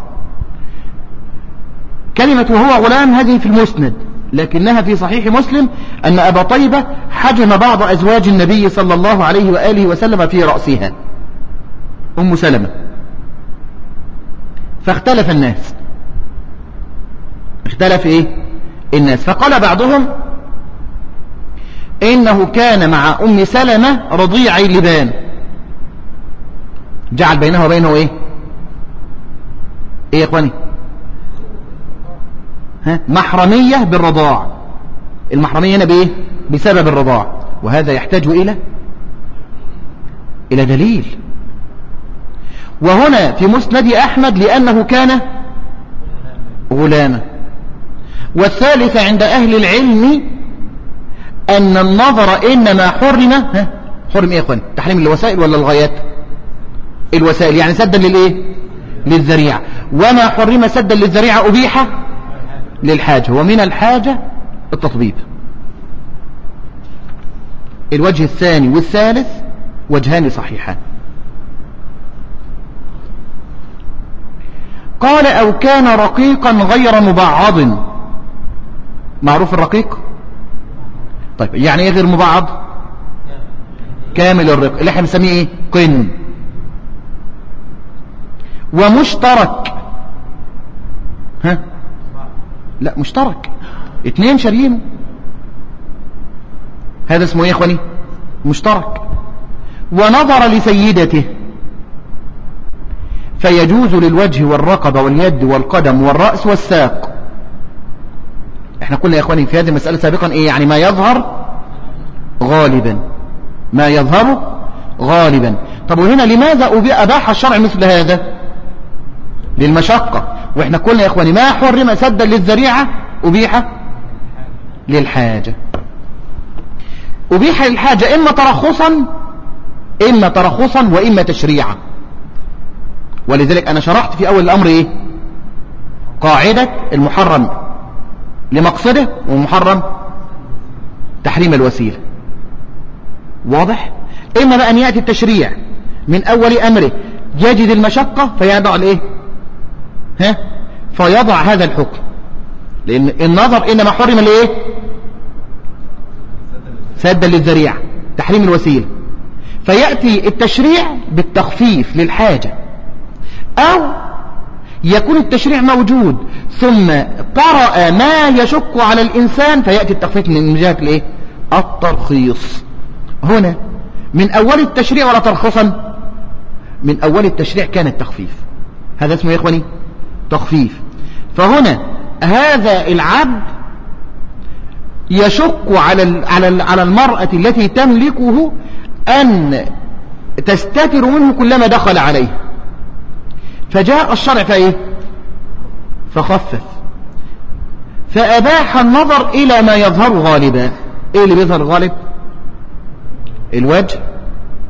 كلمة وهو غلام هذه في المسند لكنها في صحيح مسلم أن أبا طيبة حجم بعض أزواج النبي صلى الله عليه وآله وسلم في رأسها. أم سلمة. فاختلف الناس. اختلف إيه؟ الناس. فقال بعضهم إنه كان مع أم سلمة رضيعي لبان جعل بينه وبينه إيه؟ إيه يا إخواني؟ ها؟ محرمية بالرضاع. المحرمية هنا بإيه؟ بسبب الرضاع. وهذا يحتاج إلى إلى دليل. وهنا في مسند أحمد لأنه كان غلاما. والثالث عند أهل العلم أن النظر إنما حرم ها؟ حرم إيه يا أخوان؟ تحريم الوسائل ولا الغايات؟ الوسائل يعني سدا للإيه؟ للذريعة. وما حرم سدا للذريعة أبيح؟ للحاجة. ومن الحاجة التطبيب. الوجه الثاني والثالث وجهان صحيحان. قال أو كان رقيقا غير مبعض. معروف الرقيق؟ طيب يعني إيه غير مبعض؟ كامل الرق اللي إحنا بنسميه إيه؟ قن. ومشترك. ها؟ لا مشترك. اتنين شاريينه هذا اسمه إيه يا إخواني؟ مشترك. ونظر لسيدته. فيجوز للوجه والرقبة واليد والقدم والرأس والساق. إحنا قلنا يا اخواني في هذه المسألة سابقا إيه؟ يعني ما يظهر غالبا. ما يظهر غالبا. طب وهنا لماذا أباح الشرع مثل هذا؟ للمشقة. وإحنا قلنا يا اخواني ما حرم سدا للذريعة؟ أبيح للحاجة. أبيح للحاجة إما ترخصا إما ترخصا وإما تشريعا. ولذلك أنا شرحت في أول الأمر إيه؟ قاعدة المحرم. لمقصده والمحرم تحريم الوسيلة. واضح؟ إما بقى أن يأتي التشريع من أول أمره يجد المشقة فيضع الإيه؟ ها؟ فيضع هذا الحكم. لأن النظر إنما حرم الإيه؟ سدا للذريعة تحريم الوسيلة. فيأتي التشريع بالتخفيف للحاجة. أو يكون التشريع موجود ثم طرأ ما يشق على الإنسان فيأتي التخفيف من جهة الإيه؟ الترخيص. هنا من أول التشريع ولا ترخصا؟ من أول التشريع كان التخفيف. هذا اسمه يا إخواني؟ تخفيف. فهنا هذا العبد يشق على على على المرأة التي تملكه أن تستتر منه كلما دخل عليه. فجاء الشرع فإيه فخفف. فأباح النظر إلى ما يظهر غالبا. إيه اللي بيظهر غالب؟ الوجه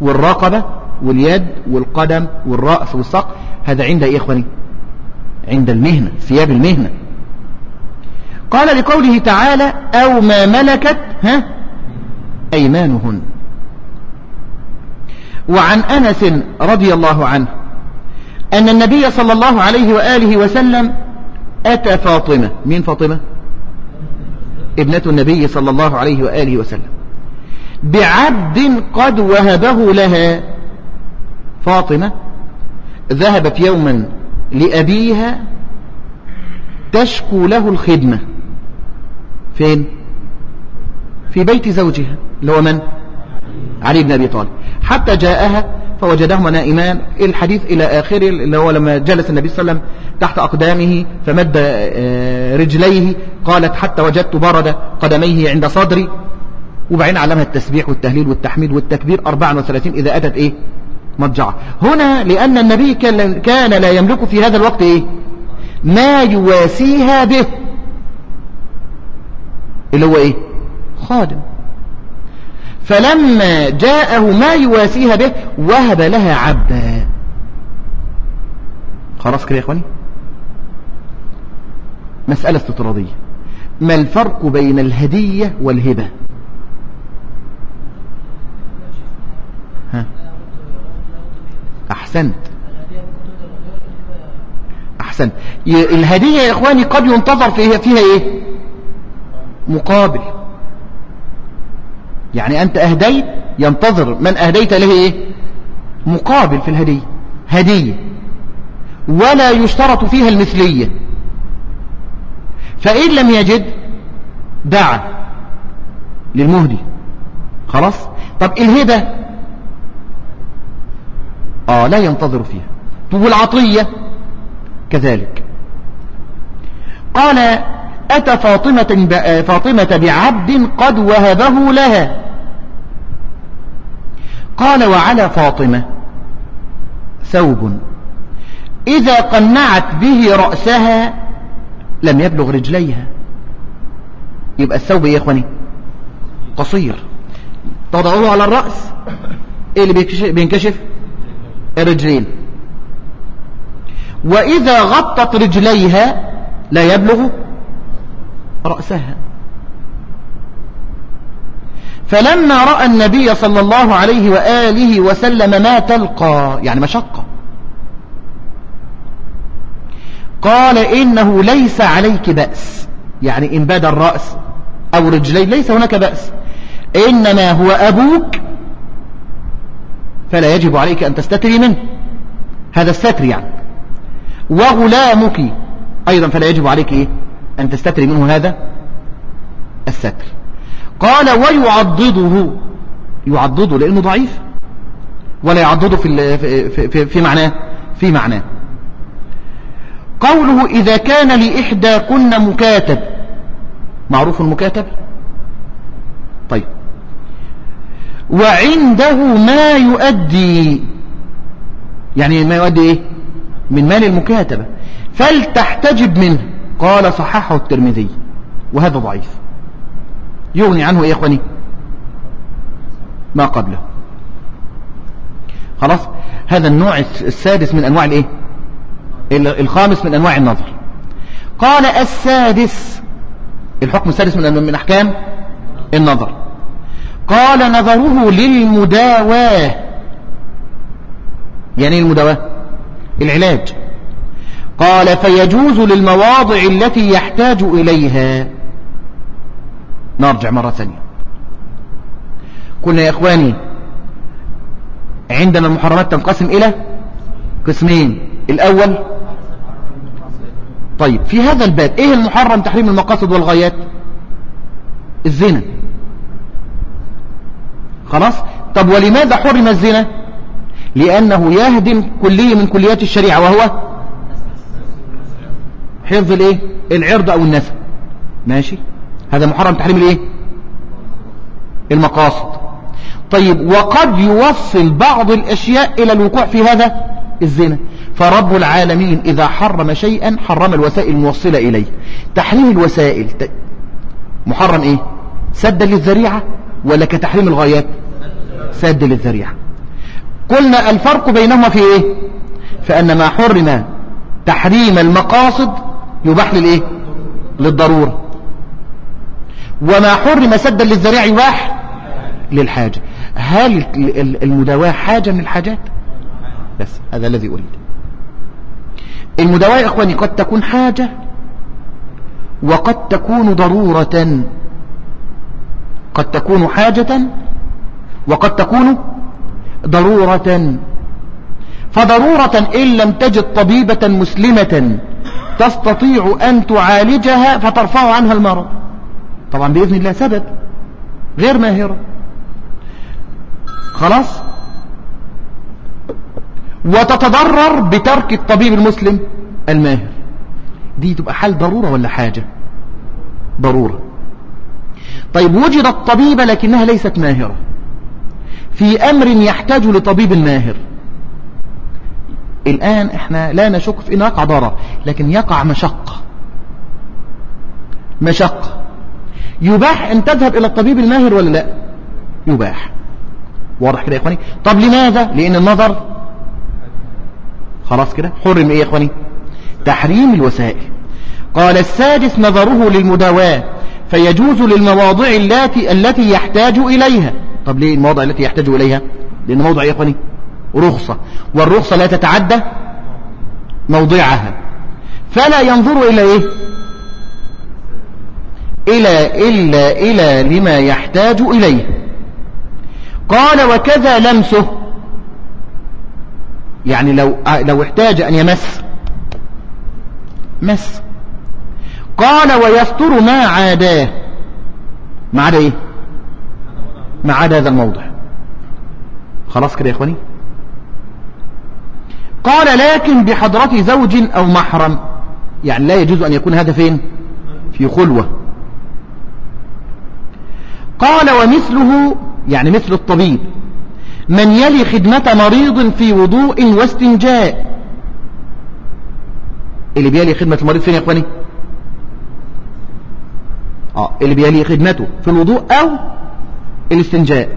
والرقبة واليد والقدم والرأس والساق هذا عند إيه إخواني؟ عند المهنة ثياب المهنة. قال لقوله تعالى أو ما ملكت ها؟ أيمانهن. وعن أنس رضي الله عنه أن النبي صلى الله عليه وآله وسلم أتى فاطمة. مين فاطمة؟ ابنة النبي صلى الله عليه وآله وسلم. بعبد قد وهبه لها فاطمة. ذهبت يوما لأبيها تشكو له الخدمة. فين؟ في بيت زوجها. اللي هو من؟ علي بن أبي طالب. حتى جاءها فوجدهما نائمان الحديث إلى آخره اللي هو لما جلس النبي صلى الله عليه وسلم تحت أقدامه فمد آه، رجليه قالت حتى وجدت برد قدميه عند صدري. وبعدين علمها التسبيح والتهليل والتحميد والتكبير 34 إذا أتت إيه؟ مضجعة. هنا لأن النبي كان لا يملك في هذا الوقت إيه؟ ما يواسيها به. اللي هو إيه؟ خادم. فلما جاءه ما يواسيها به وهب لها عبدا. خلاص كده يا إخواني؟ مسألة استطرادية. ما الفرق بين الهدية والهبة؟ ها؟ أحسنت. أحسنت. الهدية يا إخواني قد ينتظر فيها, فيها إيه؟ مقابل. يعني أنت أهديت ينتظر من أهديت له إيه؟ مقابل في الهدية هدية. ولا يشترط فيها المثلية. فإن لم يجد دعا للمهدي. خلاص؟ طب الهبة آه لا ينتظر فيها. طب العطية كذلك. قال أتى فاطمة, فاطمة بعبد قد وهبه لها. قال وعلى فاطمة ثوب. إذا قنعت به رأسها لم يبلغ رجليها. يبقى الثوب يا إخواني؟ قصير. تضعوه على الرأس. إيه اللي بينكشف؟ الرجلين. وإذا غطت رجليها لا يبلغ رأسها. فلما رأى النبي صلى الله عليه وآله وسلم ما تلقى يعني مشقة قال إنه ليس عليك بأس. يعني إن بدا الرأس أو رجلي ليس هناك بأس. إنما هو أبوك فلا يجب عليك أن تستتري منه. هذا الستر يعني. وغلامك أيضا فلا يجب عليك إيه؟ أن تستتري منه هذا الستر. قال ويعضده يعضده لأنه ضعيف ولا يعضده في, في, في, في معناه في معناه. قوله إذا كان لإحدى كن مكاتب معروف المكاتب؟ طيب. وعنده ما يؤدي يعني ما يؤدي إيه؟ من مال المكاتبة. فلتحتجب منه. قال صححه الترمذي وهذا ضعيف. يغني عنه يا إخواني. ما قبله. خلاص؟ هذا النوع السادس من أنواع الإيه؟ الخامس من أنواع النظر. قال السادس. الحكم السادس من من أحكام النظر. قال نظره للمداواة. يعني إيه المداواة؟ العلاج. قال فيجوز للمواضع التي يحتاج إليها. نرجع مرة ثانية. قلنا يا إخواني عندنا المحرمات تنقسم إلى قسمين. الأول طيب في هذا الباب إيه المحرم تحريم المقاصد والغايات؟ الزنا. خلاص؟ طب ولماذا حرم الزنا؟ لأنه يهدم كلية من كليات الشريعة وهو حفظ الايه؟ العرض أو النسب ماشي؟ هذا محرم تحريم الايه؟ المقاصد. طيب وقد يوصل بعض الاشياء إلى الوقوع في هذا الزنا. فرب العالمين اذا حرم شيئا حرم الوسائل الموصلة إليه. تحريم الوسائل محرم إيه؟ سد للذريعة ولا كتحريم الغايات؟ سد للذريعة. قلنا الفرق بينهما في إيه؟ فأن ما حرم تحريم المقاصد يباح للإيه؟ للضرورة. وما حرم سدا للذريع يباح للحاجة. هل المداواة حاجة من الحاجات؟ بس هذا الذي أريد. المداواة يا إخواني قد تكون حاجة وقد تكون ضرورة. قد تكون حاجة وقد تكون ضرورة. فضرورة إن لم تجد طبيبة مسلمة تستطيع أن تعالجها فترفع عنها المرض. طبعا بإذن الله سبب غير ماهرة خلاص؟ وتتضرر بترك الطبيب المسلم الماهر. دي تبقى حال ضرورة ولا حاجة؟ ضرورة. طيب وجدت طبيبة لكنها ليست ماهرة. في أمر يحتاج لطبيب ماهر. الآن إحنا لا نشك في انه يقع ضرر لكن يقع مشقة مشقة يباح أن تذهب إلى الطبيب الماهر ولا لا؟ يباح. واضح كده يا إخواني؟ طب لماذا؟ لأن النظر خلاص كده؟ حرم إيه يا إخواني؟ تحريم الوسائل. قال السادس نظره للمداواة فيجوز للمواضع التي التي يحتاج إليها. طب ليه المواضع التي يحتاج إليها؟ لأن موضع يا إخواني؟ رخصة والرخصة لا تتعدى موضعها. فلا ينظر إلى إيه؟ إلى إلا إلى لما يحتاج إليه. قال وكذا لمسه. يعني لو لو احتاج أن يمس. مس. قال ويستر ما عاداه. ما عدا إيه؟ ما عدا هذا الموضع. خلاص كده يا إخواني؟ قال لكن بحضرة زوج أو محرم. يعني لا يجوز أن يكون هذا فين؟ في خلوة. قال ومثله يعني مثل الطبيب من يلي خدمة مريض في وضوء واستنجاء. اللي بيلي خدمة المريض فين يا إخواني؟ آه اللي بيلي خدمته في الوضوء أو الاستنجاء.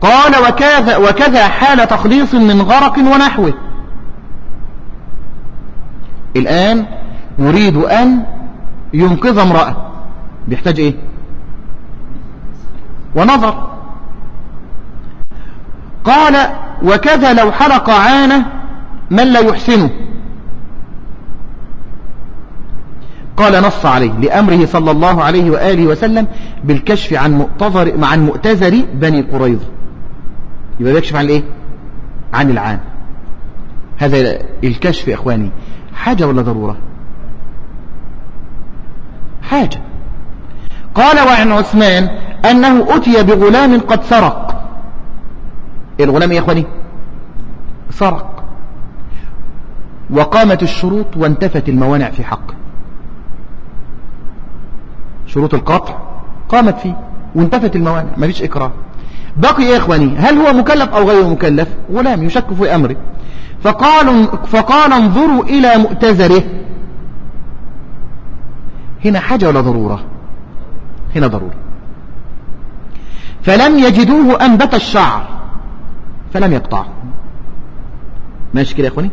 قال وكذا, وكذا حال تخليص من غرق ونحوه. الآن يريد أن ينقذ امرأة. بيحتاج إيه؟ ونظر. قال وكذا لو حلق عانة من لا يحسنه. قال نص عليه لأمره صلى الله عليه وآله وسلم بالكشف عن مؤتذر عن مؤتزر بني قريظة. يبقى بيكشف عن الايه عن العام هذا الكشف يا إخواني. حاجة ولا ضرورة؟ حاجة. قال وعن عثمان أنه أتي بغلام قد سرق. الغلام يا أخواني؟ سرق. وقامت الشروط وانتفت الموانع في حقه شروط القطع قامت فيه وانتفت الموانع ما فيش إكراه. بقي يا إخواني هل هو مكلف أو غير مكلف؟ غلام يشك في أمره. فقال, فقال انظروا إلى مؤتزره. هنا حاجة ولا ضرورة؟ هنا ضرورة. فلم يجدوه أنبت الشعر فلم يقطعه. ماشي كده يا إخواني؟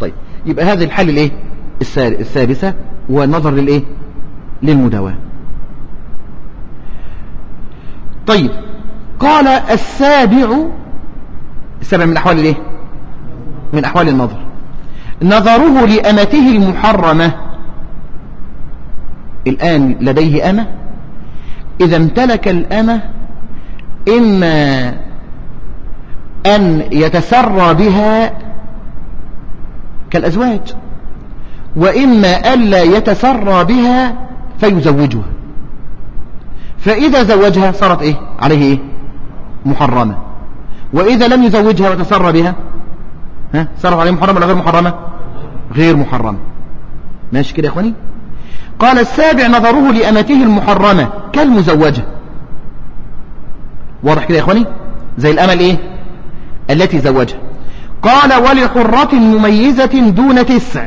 طيب يبقى هذا الحل الإيه؟ الثالثة والنظر للإيه؟ للمداواة. طيب قال السابع السابع من أحوال الإيه؟ من أحوال النظر. نظره لأمته المحرمة. الآن لديه أمة. إذا امتلك الأمة إما أن يتسرى بها كالأزواج وإما ألا يتسرى بها فيزوجها. فإذا زوجها صارت إيه؟ عليه إيه؟ محرمة. وإذا لم يزوجها وتسرى بها ها؟ صارت عليه محرمة ولا غير محرمة؟ غير محرمة ماشي كده يا أخواني؟ قال السابع نظره لأمته المحرمة كالمزوجة. واضح كده يا إخواني؟ زي الأمل إيه؟ التي زوجها. قال ولحرة مميزة دون تسع.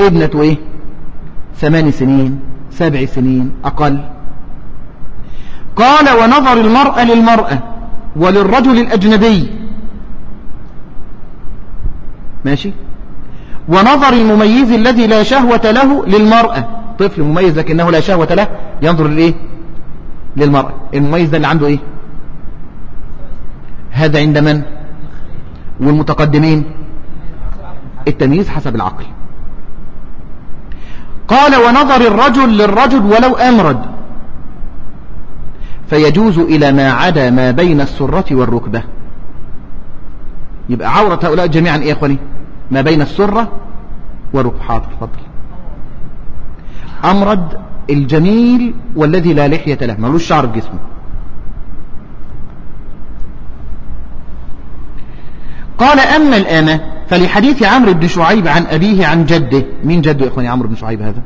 ابنة إيه؟ ثمان سنين سبع سنين أقل. قال ونظر المرأة للمرأة وللرجل الأجنبي. ماشي؟ ونظر المميز الذي لا شهوة له للمرأة. طفل مميز لكنه لا شهوة له ينظر لإيه للمرأة. المميز ده اللي عنده إيه؟ هذا عند من؟ والمتقدمين؟ التمييز حسب العقل. قال ونظر الرجل للرجل ولو أمرد. فيجوز إلى ما عدا ما بين السرة والركبة. يبقى عورة هؤلاء جميعا إيه يا أخواني؟ ما بين السرة والركبة حاضر فضل أمرد الجميل والذي لا لحية له ملوش شعر في جسمه قال أما الآن فلحديث عمرو بن شعيب عن أبيه عن جده مين جده يا إخواني؟ عمرو بن شعيب هذا؟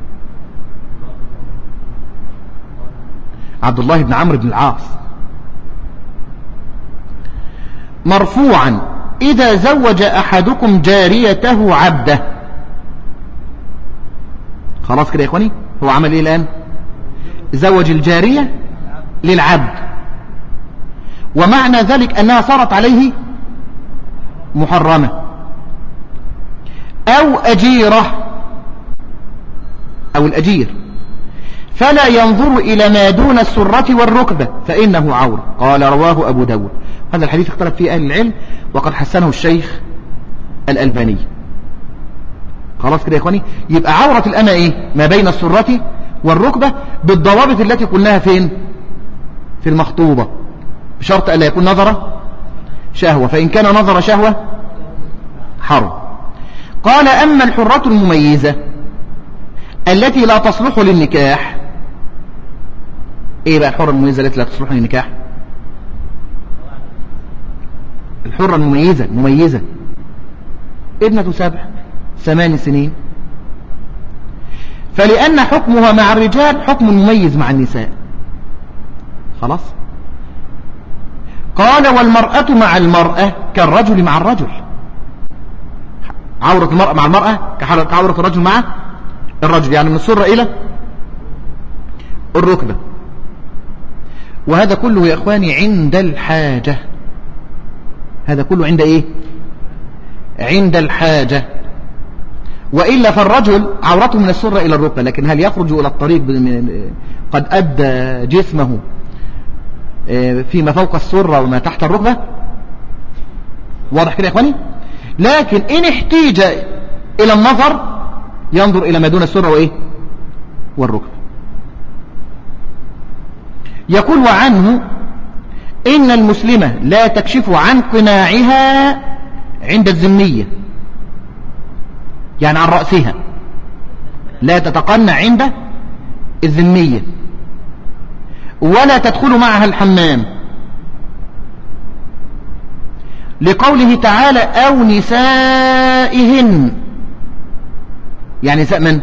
عبد الله بن عمرو بن العاص. مرفوعا إذا زوج أحدكم جاريته عبده. خلاص كده يا إخواني؟ هو عمل إيه الآن؟ زوج الجارية للعبد. ومعنى ذلك أنها صارت عليه محرمة. أو أجيرة. أو الأجير. فلا ينظر إلى ما دون السرة والركبة فإنه عور. قال رواه أبو داود. هذا الحديث اختلف فيه أهل العلم وقد حسنه الشيخ الألباني. خلاص كده يا إخواني؟ يبقى عورة الأمة إيه؟ ما بين السرة والركبة بالضوابط التي قلناها فين؟ في المخطوبة. بشرط ألا يكون نظر شهوة. فإن كان نظر شهوة حرم. قال أما الحرة المميزة التي لا تصلح للنكاح إيه بقى الحرة المميزة التي لا تصلح للنكاح؟ الحرة المميزة مميزة ابنة سبع ثمان سنين. فلأن حكمها مع الرجال حكم مميز مع النساء. خلاص؟ قال والمرأة مع المرأة كالرجل مع الرجل. عورة المرأة مع المرأة كعورة الرجل مع الرجل يعني من السرة إلى الركبة. وهذا كله يا إخواني عند الحاجة. هذا كله عند إيه؟ عند الحاجة. وإلا فالرجل عورته من السرة إلى الركبة لكن هل يخرج إلى الطريق قد أدى جسمه آه، فيما فوق السرة وما تحت الركبة؟ واضح كده يا إخواني؟ لكن إن احتيج إلى النظر ينظر إلى ما دون السرة وإيه؟ والركبة. يقول وعنه إن المسلمة لا تكشف عن قناعها عند الذمية يعني عن رأسها لا تتقنع عند الذمية ولا تدخل معها الحمام. لقوله تعالى أو نسائهن يعني نساء من؟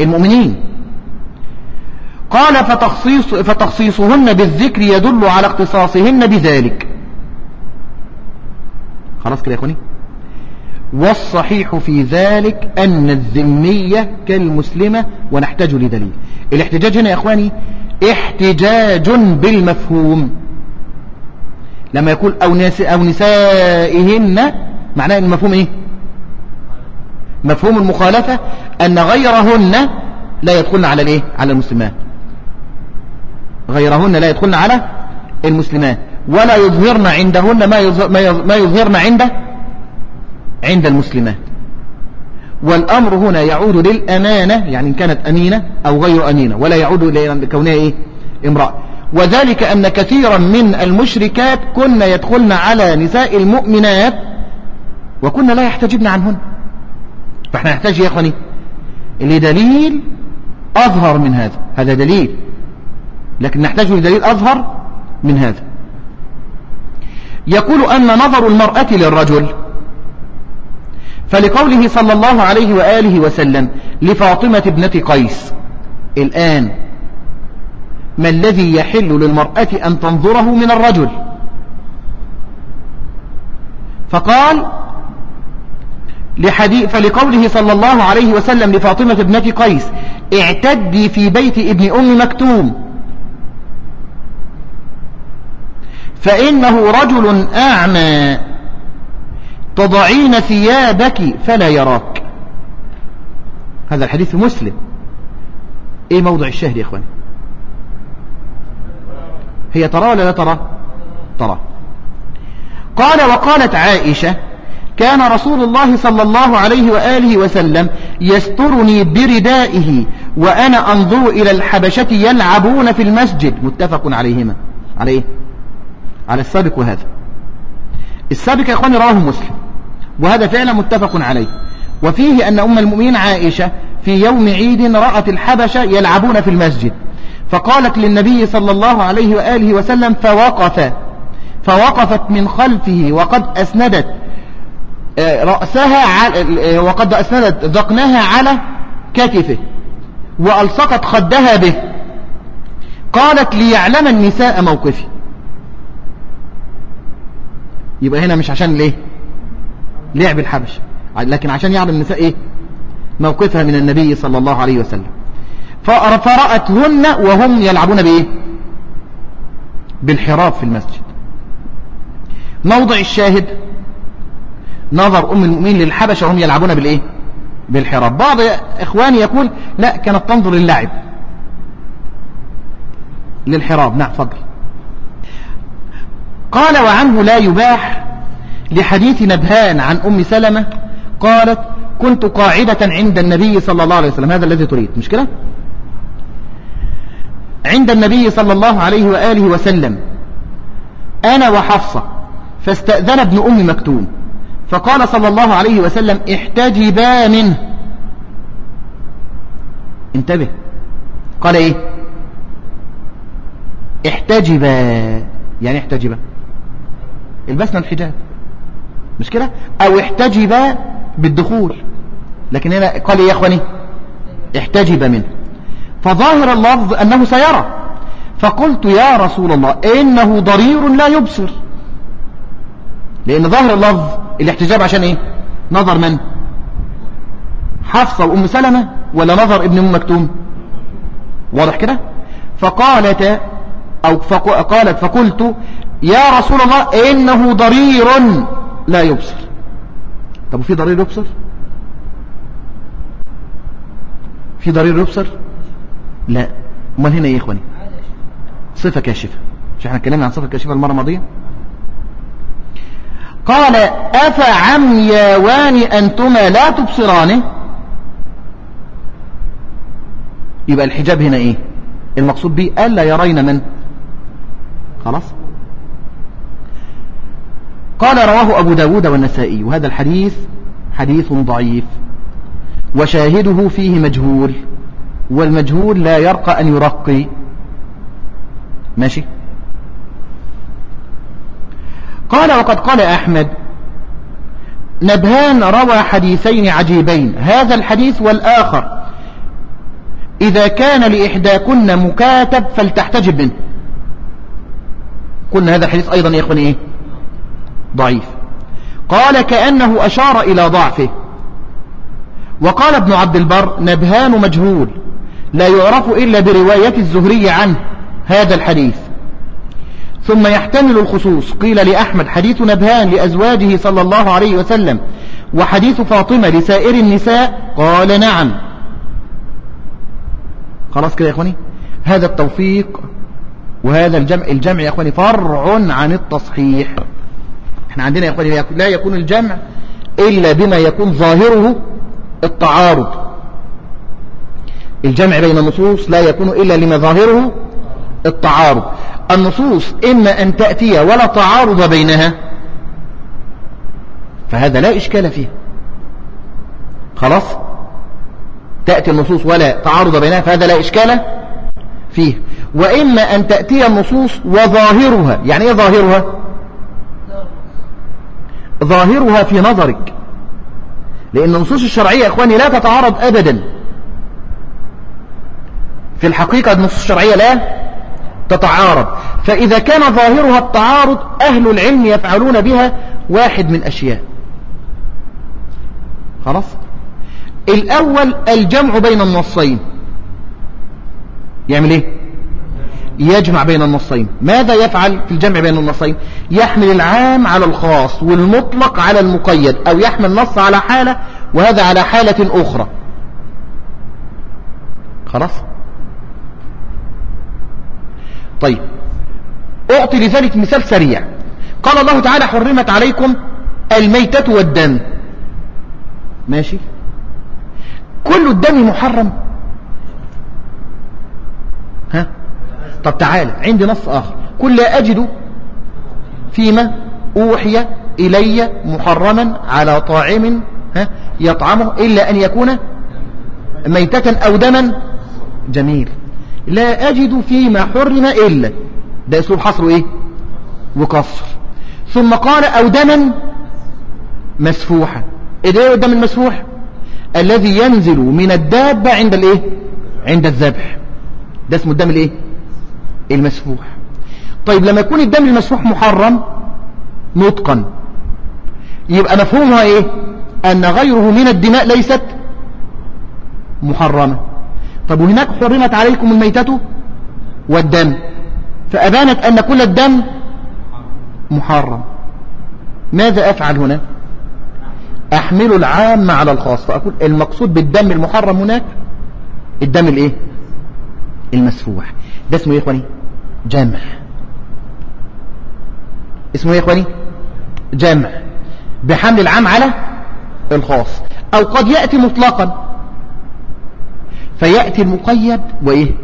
المؤمنين. قال فتخصيص فتخصيصهن بالذكر يدل على اختصاصهن بذلك. خلاص كده يا إخواني؟ والصحيح في ذلك أن الذمية كالمسلمة ونحتاج لدليل. الاحتجاج هنا يا إخواني احتجاج بالمفهوم. لما يقول أو, أو نسائهن معناه المفهوم إيه؟ مفهوم المخالفة أن غيرهن لا يدخلن على الإيه؟ على المسلمات. غيرهن لا يدخلن على المسلمات. ولا يظهرن عندهن ما يظهرن عند عند المسلمات. والأمر هنا يعود للأمانة يعني إن كانت أمينة أو غير أمينة ولا يعود إلى كونها إيه؟ امرأة. وذلك أن كثيرا من المشركات كن يدخلن على نساء المؤمنات وكن لا يحتجبن عنهن. فإحنا نحتاج يا أخواني لدليل أظهر من هذا. هذا دليل. لكن نحتاج لدليل أظهر من هذا. يقول أن نظر المرأة للرجل فلقوله صلى الله عليه وآله وسلم لفاطمة ابنة قيس الآن ما الذي يحل للمرأة أن تنظره من الرجل؟ فقال لحديث فلقوله صلى الله عليه وسلم لفاطمة ابنة قيس اعتدي في بيت ابن أم مكتوم. فإنه رجل أعمى. تضعين ثيابك فلا يراك. هذا الحديث مسلم. إيه موضع الشاهد يا إخواني؟ هي ترى ولا لا ترى؟ ترى. قال وقالت عائشة كان رسول الله صلى الله عليه وآله وسلم يسترني بردائه وأنا أنظر إلى الحبشة يلعبون في المسجد. متفق عليهما. عليه. على السابق وهذا. السابق يا أخواني رواه مسلم وهذا فعلا متفق عليه. وفيه أن أم المؤمنين عائشة في يوم عيد رأت الحبشة يلعبون في المسجد فقالت للنبي صلى الله عليه وآله وسلم فوقف. فوقفت من خلفه وقد أسندت آه، رأسها آه، وقد أسندت ذقنها على كتفه وألصقت خدها به. قالت ليعلم النساء موقفي. يبقى هنا مش عشان ليه؟ لعب الحبش. لكن عشان يعلم النساء إيه؟ موقفها من النبي صلى الله عليه وسلم. فرأتهن وهم يلعبون بإيه؟ بالحراب في المسجد. موضع الشاهد. نظر أم المؤمنين للحبشة وهم يلعبون بالإيه؟ بالحراب بعض إخواني يقول لا كانت تنظر للعب. للحراب نعم فضل. قال وعنه لا يباح لحديث نبهان عن أم سلمة قالت كنت قاعدة عند النبي صلى الله عليه وسلم. هذا الذي تريد. مش كده؟ عند النبي صلى الله عليه وآله وسلم. أنا وحفصة. فاستأذن ابن أم مكتوم. فقال صلى الله عليه وسلم احتجبا منه. انتبه. قال إيه؟ احتجبا. يعني احتجبا. البسنا الحجاب مش كده؟ أو احتجب بالدخول. لكن هنا قال يا إخواني احتجب منه. فظاهر اللفظ أنه سيرى. فقلت يا رسول الله إنه ضرير لا يبصر. لأن ظاهر اللفظ الاحتجاب عشان إيه؟ نظر من؟ حفصة وأم سلمة ولا نظر ابن أم مكتوم؟ واضح كده؟ فقالت أو فقالت فقلت يا رسول الله إنه ضرير لا يبصر. طب وفي ضرير يبصر؟ في ضرير يبصر؟ لا. أمال هنا إيه يا إخواني؟ صفة كاشفة. مش إحنا اتكلمنا عن صفة كاشفة المرة الماضية؟ قال أفعمياوان أنتما لا تبصران؟ يبقى الحجاب هنا إيه؟ المقصود به ألا يرين من؟ خلاص؟ قال رواه أبو داود والنسائي وهذا الحديث حديث ضعيف وشاهده فيه مجهول والمجهول لا يرقى أن يرقي. ماشي؟ قال وقد قال أحمد نبهان روى حديثين عجيبين هذا الحديث والآخر. إذا كان لإحداكن مكاتب فلتحتجب منه. قلنا هذا الحديث أيضا يا إخواني إيه؟ ضعيف. قال كأنه أشار إلى ضعفه. وقال ابن عبد البر نبهان مجهول لا يعرف إلا برواية الزهري عنه هذا الحديث. ثم يحتمل الخصوص قيل لأحمد حديث نبهان لأزواجه صلى الله عليه وسلم وحديث فاطمة لسائر النساء؟ قال نعم. خلاص كده يا إخواني؟ هذا التوفيق وهذا الجمع الجمع يا إخواني فرع عن التصحيح. إحنا عندنا يا إخواني لا يكون الجمع إلا بما يكون ظاهره التعارض. الجمع بين النصوص لا يكون إلا لما ظاهره التعارض. النصوص إما أن تأتي ولا تعارض بينها. فهذا لا إشكال فيه. خلاص؟ تأتي النصوص ولا تعارض بينها فهذا لا إشكال فيه. وإما أن تأتي النصوص وظاهرها يعني إيه ظاهرها؟ ظاهرها في نظرك. لأن النصوص الشرعية إخواني لا تتعارض أبدا. في الحقيقة النصوص الشرعية لا تتعارض. فإذا كان ظاهرها التعارض أهل العلم يفعلون بها واحد من أشياء. خلاص؟ الأول الجمع بين النصين. يعمل إيه؟ يجمع بين النصين. ماذا يفعل في الجمع بين النصين؟ يحمل العام على الخاص والمطلق على المقيد أو يحمل نص على حالة وهذا على حالة أخرى. خلاص؟ طيب. أعطي لذلك مثال سريع. قال الله تعالى حرمت عليكم الميتة والدم. ماشي؟ كل الدم محرم. ها؟ طب تعالى عندي نص آخر. كل لا أجد فيما أوحي إلي محرما على طاعم يطعمه إلا أن يكون ميتة أو دما. جميل. لا أجد فيما حرم إلا. ده أسلوب حصر إيه؟ وقصر ثم قال أو دما مسفوحا. إيه الدم المسفوح؟ الذي ينزل من الدابة عند الإيه؟ عند الذبح. ده اسمه الدم الإيه؟ المسفوح. طيب لما يكون الدم المسفوح محرم نطقا يبقى مفهومها إيه؟ أن غيره من الدماء ليست محرمة. طب وهناك حرمت عليكم الميتة والدم فأبانت أن كل الدم محرم. ماذا أفعل هنا؟ أحمل العام على الخاص فأقول المقصود بالدم المحرم هناك الدم الإيه؟ المسفوح. ده اسمه إيه يا إخواني؟ جمع. اسمه إيه يا إخواني؟ جمع. بحمل العام على الخاص. أو قد يأتي مطلقا. فيأتي المقيد وإيه؟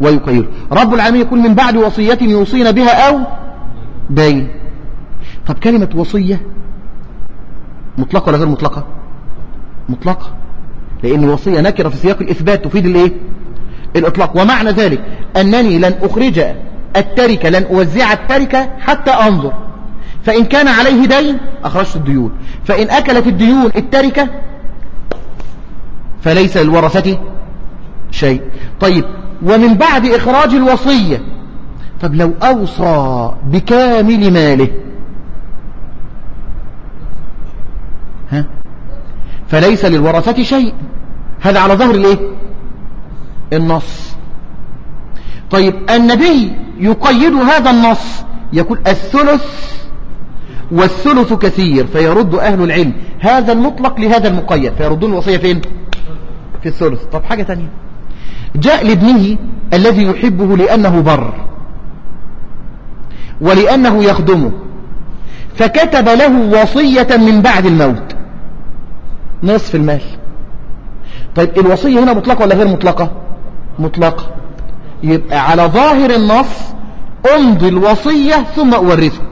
ويقيد. رب العالمين يقول من بعد وصية يوصين بها أو دين. طب كلمة وصية مطلقة ولا غير مطلقة؟ مطلقة. لأن الوصية نكرة في سياق الإثبات تفيد الإيه؟ الإطلاق. ومعنى ذلك أنني لن أخرج التركة لن أوزع التركة حتى أنظر. فإن كان عليه دين أخرجت الديون. فإن أكلت الديون التركة فليس للورثة شيء. طيب ومن بعد إخراج الوصية. طب لو أوصى بكامل ماله. ها؟ فليس للورثة شيء. هذا على ظهر الإيه؟ النص. طيب النبي يقيد هذا النص يقول الثلث والثلث كثير فيرد أهل العلم هذا المطلق لهذا المقيد فيردون الوصية فين؟ في الثلث. طب حاجة تانية. جاء لابنه الذي يحبه لأنه بر ولأنه يخدمه فكتب له وصية من بعد الموت. نصف المال. طيب الوصية هنا مطلقة ولا غير مطلقة؟ مطلقة. يبقى على ظاهر النص امضي الوصية ثم أورثه.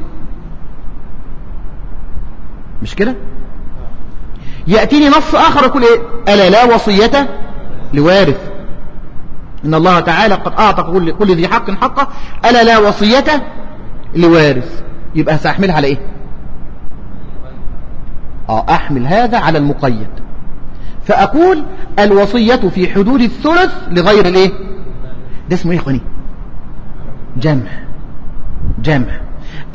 مش كده؟ يأتيني نص آخر يقول إيه؟ ألا لا وصية لوارث. إن الله تعالى قد أعطى كل, ذي حق حقه. ألا لا وصية لوارث. يبقى سأحملها على إيه؟ آه أحمل هذا على المقيد. فأقول الوصية في حدود الثلث لغير الإيه؟ ده اسمه إيه إخواني؟ جمع. جمع.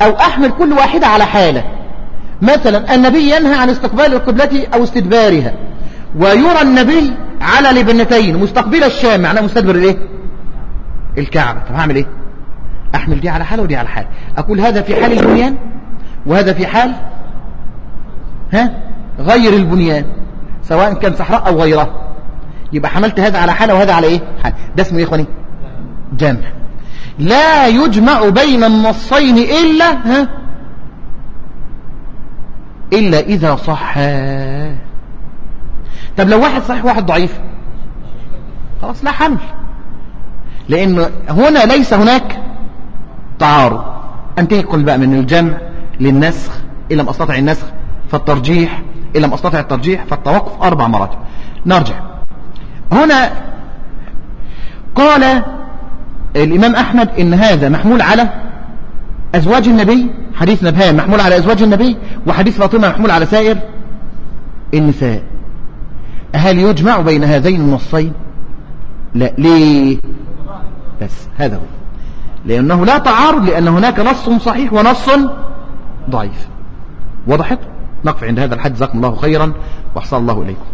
أو أحمل كل واحدة على حالة. مثلا النبي ينهى عن استقبال القبلة أو استدبارها. ويرى النبي على لبنتين مستقبل الشام معناه مستدبر الإيه؟ الكعبة. طب هعمل إيه؟ أحمل دي على حالة ودي على حالة. أقول هذا في حال البنيان وهذا في حال ها؟ غير البنيان سواء كان صحراء أو غيره يبقى حملت هذا على حالة وهذا على إيه؟ حالة ده اسمه إيه يا إخواني؟ جمع لا يجمع بين النصين إلا ها؟ إلا إذا صح. طب لو واحد صحيح واحد ضعيف. خلاص لا حمل. لأن هنا ليس هناك تعارض. انتقل بقى من الجمع للنسخ إن لم أستطع النسخ فالترجيح إن لم أستطع الترجيح فالتوقف أربع مرات نرجع. هنا قال الإمام أحمد إن هذا محمول على أزواج النبي حديث نبهان محمول على أزواج النبي وحديث فاطمة محمول على سائر النساء. هل يجمع بين هذين النصين؟ لا ليه؟ بس هذا هو. لأنه لا تعارض لأن هناك نص صحيح ونص ضعيف. وضحت نقف عند هذا الحد جزاكم الله خيرا وأحسن الله إليكم.